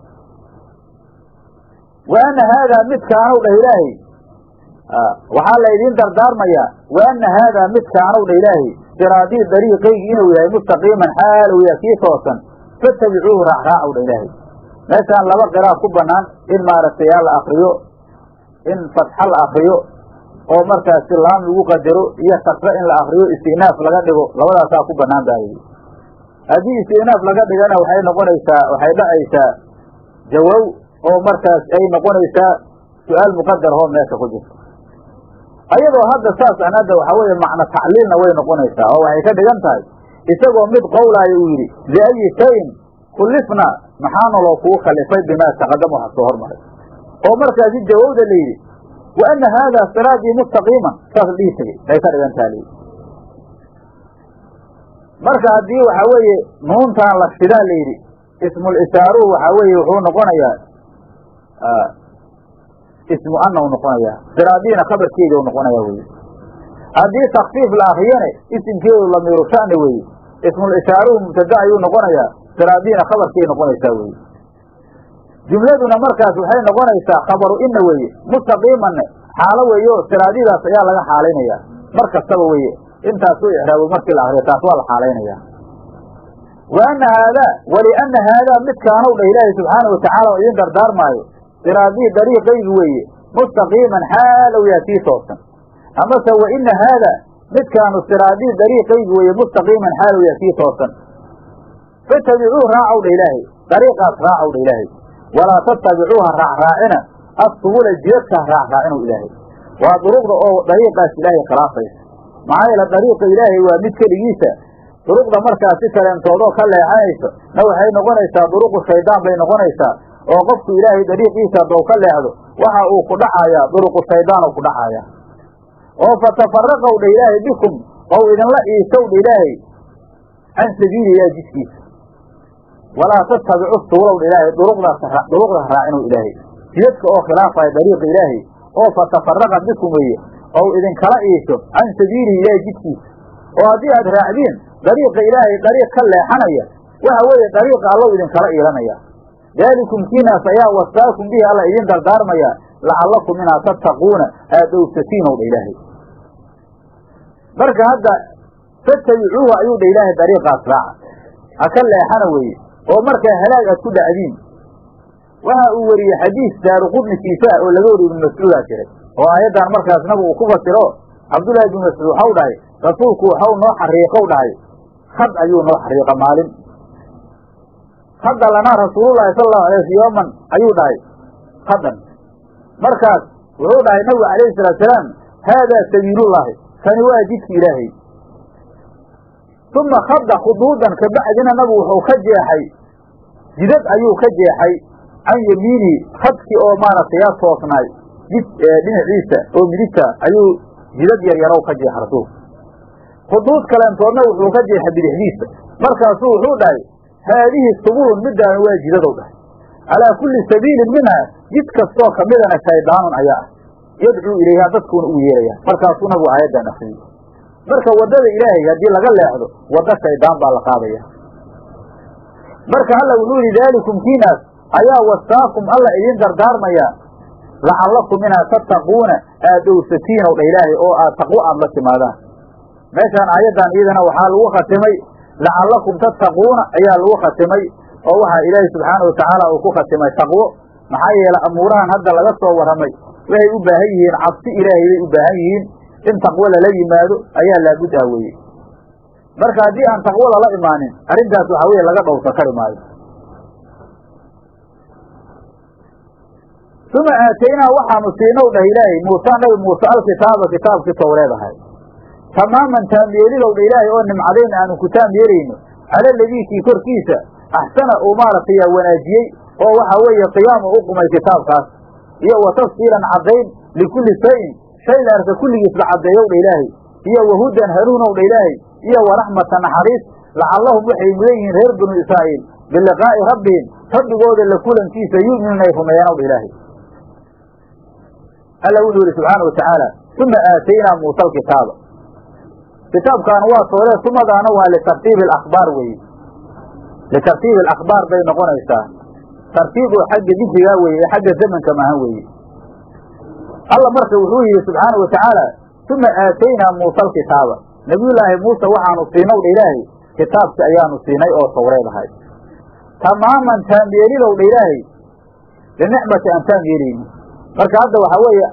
wa ana haadaa midkaanow dhah ilaahay waxaa la idiin dardaarmayaa wa ana haadaa midkaanow dha ilaahay siraadii dariiqaygi inuu yahay mustaqiiman xaalow yahay kii toosan fatabicuuhu raacraacow dha ilaahay. Meeshaan laba qiraa ku banaan in maaragtay yaa la akriyo in fatxa la akriyo oo markaasi laam lagu qadaro iyo kasre in la akriyo istinaaf laga dhigo labadaasaa ku banaan baa haddii istinaaf laga dhigana waxay noqonaysaa waxay dhacaysaa jawow oo markaas ay noqonaysaa su'aal muqadar hoo meesha ku jirto ayadoo hadda saas an hadda waxaa weeye macno tacliilna way noqonaysaa oo waxay ka dhigan tahay. Isagoo mid qowlaayo uu yidhi biayi shayin kullifna maxaana loo kugu kalifay bimaa taqadam waxa soo hormaray. Oo markaasi jawowda la yidhi wa ana haadaa siraatii mustaqiiman. Saas dhihi tegey ay ka dhigan taha layidhi marka haddii waxaa weeye nuuntaan la shidaa la yidhi ismul isaaruhu waxaa weeye wuxuu noqonayaa ismu ana u noqonayaa. Siraadiina khabarkeeda u noqonaya weye haddii takfiif la akriyane isimkeedu lamiiru shani weye ismul ishaaruhu mubtada ayuu noqonayaa. Siraadiina khabarkay noqonaysaa weye jumladuna markaas waxay noqonaysaa khabaru ina weeye mustaqiimanne xaalo weeye o siraadidaas ayaa laga xaalaynaya mar kastaba weye intaas u ixraabo markii la akriyo taas waa la xaalaynaya wa ana haadaa waliana haadaa midkaanow dha ilaahay subxaana watacaala oo idin dardaarmaayo siraadii dariiqaygi weeye mustaqiiman xaalow yaa sii toosan amase wa ina haada midkaanu siraadii dariiqaygi weeye mustaqiiman xaalow yaa sii toosan fatabicuu raacow dha ilaahay dariiqaas raacow dha ilaahay. Walaa tattabicuuha raacraacina assubula jidadka ha raacraacinu ilaahay. Waa duruqda oo dariiqaas ilaahay khilaafaysa maxaa yeele dariiqa ilaahay waa mid keligiisa duruqda markaas si kaleentoodoo ka leexanayso na waxay noqonaysaa duruqu shaydaan bay noqonaysaa oo qofku ilaahay dariiqiisa haddou ka leexdo waxa uu ku dhacayaa duruqu shaydaanu ku dhacaya. oo fatafaraqa dha ilaahay bikum ou idinla iisow dha ilaahay can sabiiliyaa jidkiisa. walaa tattabicu suulow dha ilaahay duruqdaas duruqda ha raacinu ilaahay. jidadka oo khilaafaya dariiqa ilaahay. oo fatafaraqa bikum weeye ou idinkala iisho can sabiilihi ilaahay jidkiisa. oo haddii aad raacdiin dariiqa ilaahay dariiq ka leexanaya waxa weeye dariiqa allow idinkala iilanaya daalikum kiinaas ayaa wasaakum bihi alla idin dardaarmaya lacallakum inaa tattaquuna aad owsatiinow dha ilaahay marka hadda fattabicuuhu ayuu dha ilaahay dariiqaas raaca ha ka leexana weeye oo markaa halaag aad ku dhacdiin waxa uu weriyey xadiis daaru qudnisiisa ah oo laga wariye ibnu mascuudaa jiray oo aayaddan markaas nabigu uu ku fasiro cabdullaahi ibnu mascuud waxau dhahay rasuulku waxau noo xariiqow dhahay khad ayuu noo xariiqa maalin hadda lanaa rasuulullahi sala allahu alay yooman ayuu dhahay hadan markaas wuxuu dhahay nabigu calayhi salaatu salaam haadaa sabiilullaahi kani waa jidki ilaahay. Uma khada khuduudan kabacdina nabigu wuxuu ka jeexay jidad ayuu ka jeexay can yamiinihi khadkii oo maaragtay yaa toosnaay jid dhinaciisa oo midigta ayuu jidad yaryarow ka jeexa rasuulku khuduud kaleentoodna wuxuu ka jeexay bidixdiisa. Markaasuu wuxuu dhahay haadihi subulun middaanu waa jidadow dhahay calaa kulli sabiilin minha jid kastoo kamidana shaydaanun ayaa ah yadcuu ilayhaa dadkuuna ugu yeeraya markaasuu nabigu aayaddan akriyey marka waddada ilaahay haddii laga leexdo waddo shaydaan baa la qaadaya marka alla wuxuu yihi daalikum kiinaas ayaa wasaakum alla idin dardaarmaya lacallakum inaad tattaquuna aad owsatiinow dha ilaahay oo aad taqwo aad la timaadaan meeshaan aayaddan iyadana waxaa lagu khatimay lacallakum tattaquuna ayaa lagu khatimay oo waxaa ilaahay subxaana watacaala uu ku khatimay taqwo maxaa yeele amuurahan hadda laga soo warramay waxay u baahan yihiin cabsi ilaahay bay u baahan yihiin in taqwo lala yimaado ayaa laabud ah weeye marka haddii aan taqwo lala imaanin arrintaas waxaa weye laga dhowrsa kari maayo uma aataynaa waxaanu siinow dhah ilaahay muuse nabi muuse alkitaaba kitaabkii towreed ahay tamaaman taamyeelidow dha ilaahay oo nimcadayn aanu ku taam yeelayno cala ladiikii korkiisa axsana uu maaragtay wanaajiyey oo waxa weeye qiyaamu u qumay kitaabkaas iyo wa tafsiilan caddayn likulli shayin shay la arka kulligiis la caddeeyow dha ilaahay iyo wahudan hanuunow dha ilaahay iyo waraxmata naxariis lacallahum waxay mudan yihiin reer binu israa'iil biliqaa'i rabbihim rabbigooda la kulankiisa yu'minuun ay rumeeyaanow dha ilaahay alla wuxuu yihi subxaana watacaala uma aataynaa muusa alkitaaba kitaabkaanu waa tooree sumadaana waa litartiibi alakhbaar weeye litartiibi alakhbaar bay noqonaysaa. Tartiibu xagga dikrigaa weeye ee xagga zamanka maahan weeye. Alla marka wuxuu yidhi subxaana watacaala uma aataynaa muusa alkitaaba. Nabiyullaahi muuse waxaanu siinow dha ilaahay kitaabki ayaanu siinay oo tawreed ahay. Tamaaman taamyeelidow dha ilaahay linicmati aan taam marka hadda waxaa weeye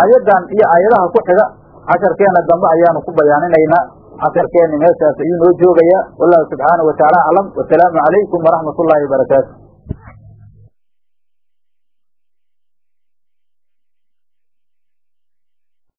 aayaddan iyo aayadaha ku xiga casharkeenna dambe ayaanu ku bayaaninaynaa. Casarkeenni meeshaas ayuu noo joogayaa wallahu subxaanahu watacaala aclam wasalaamu calaykum waraxmat ullaahi wabarakaatu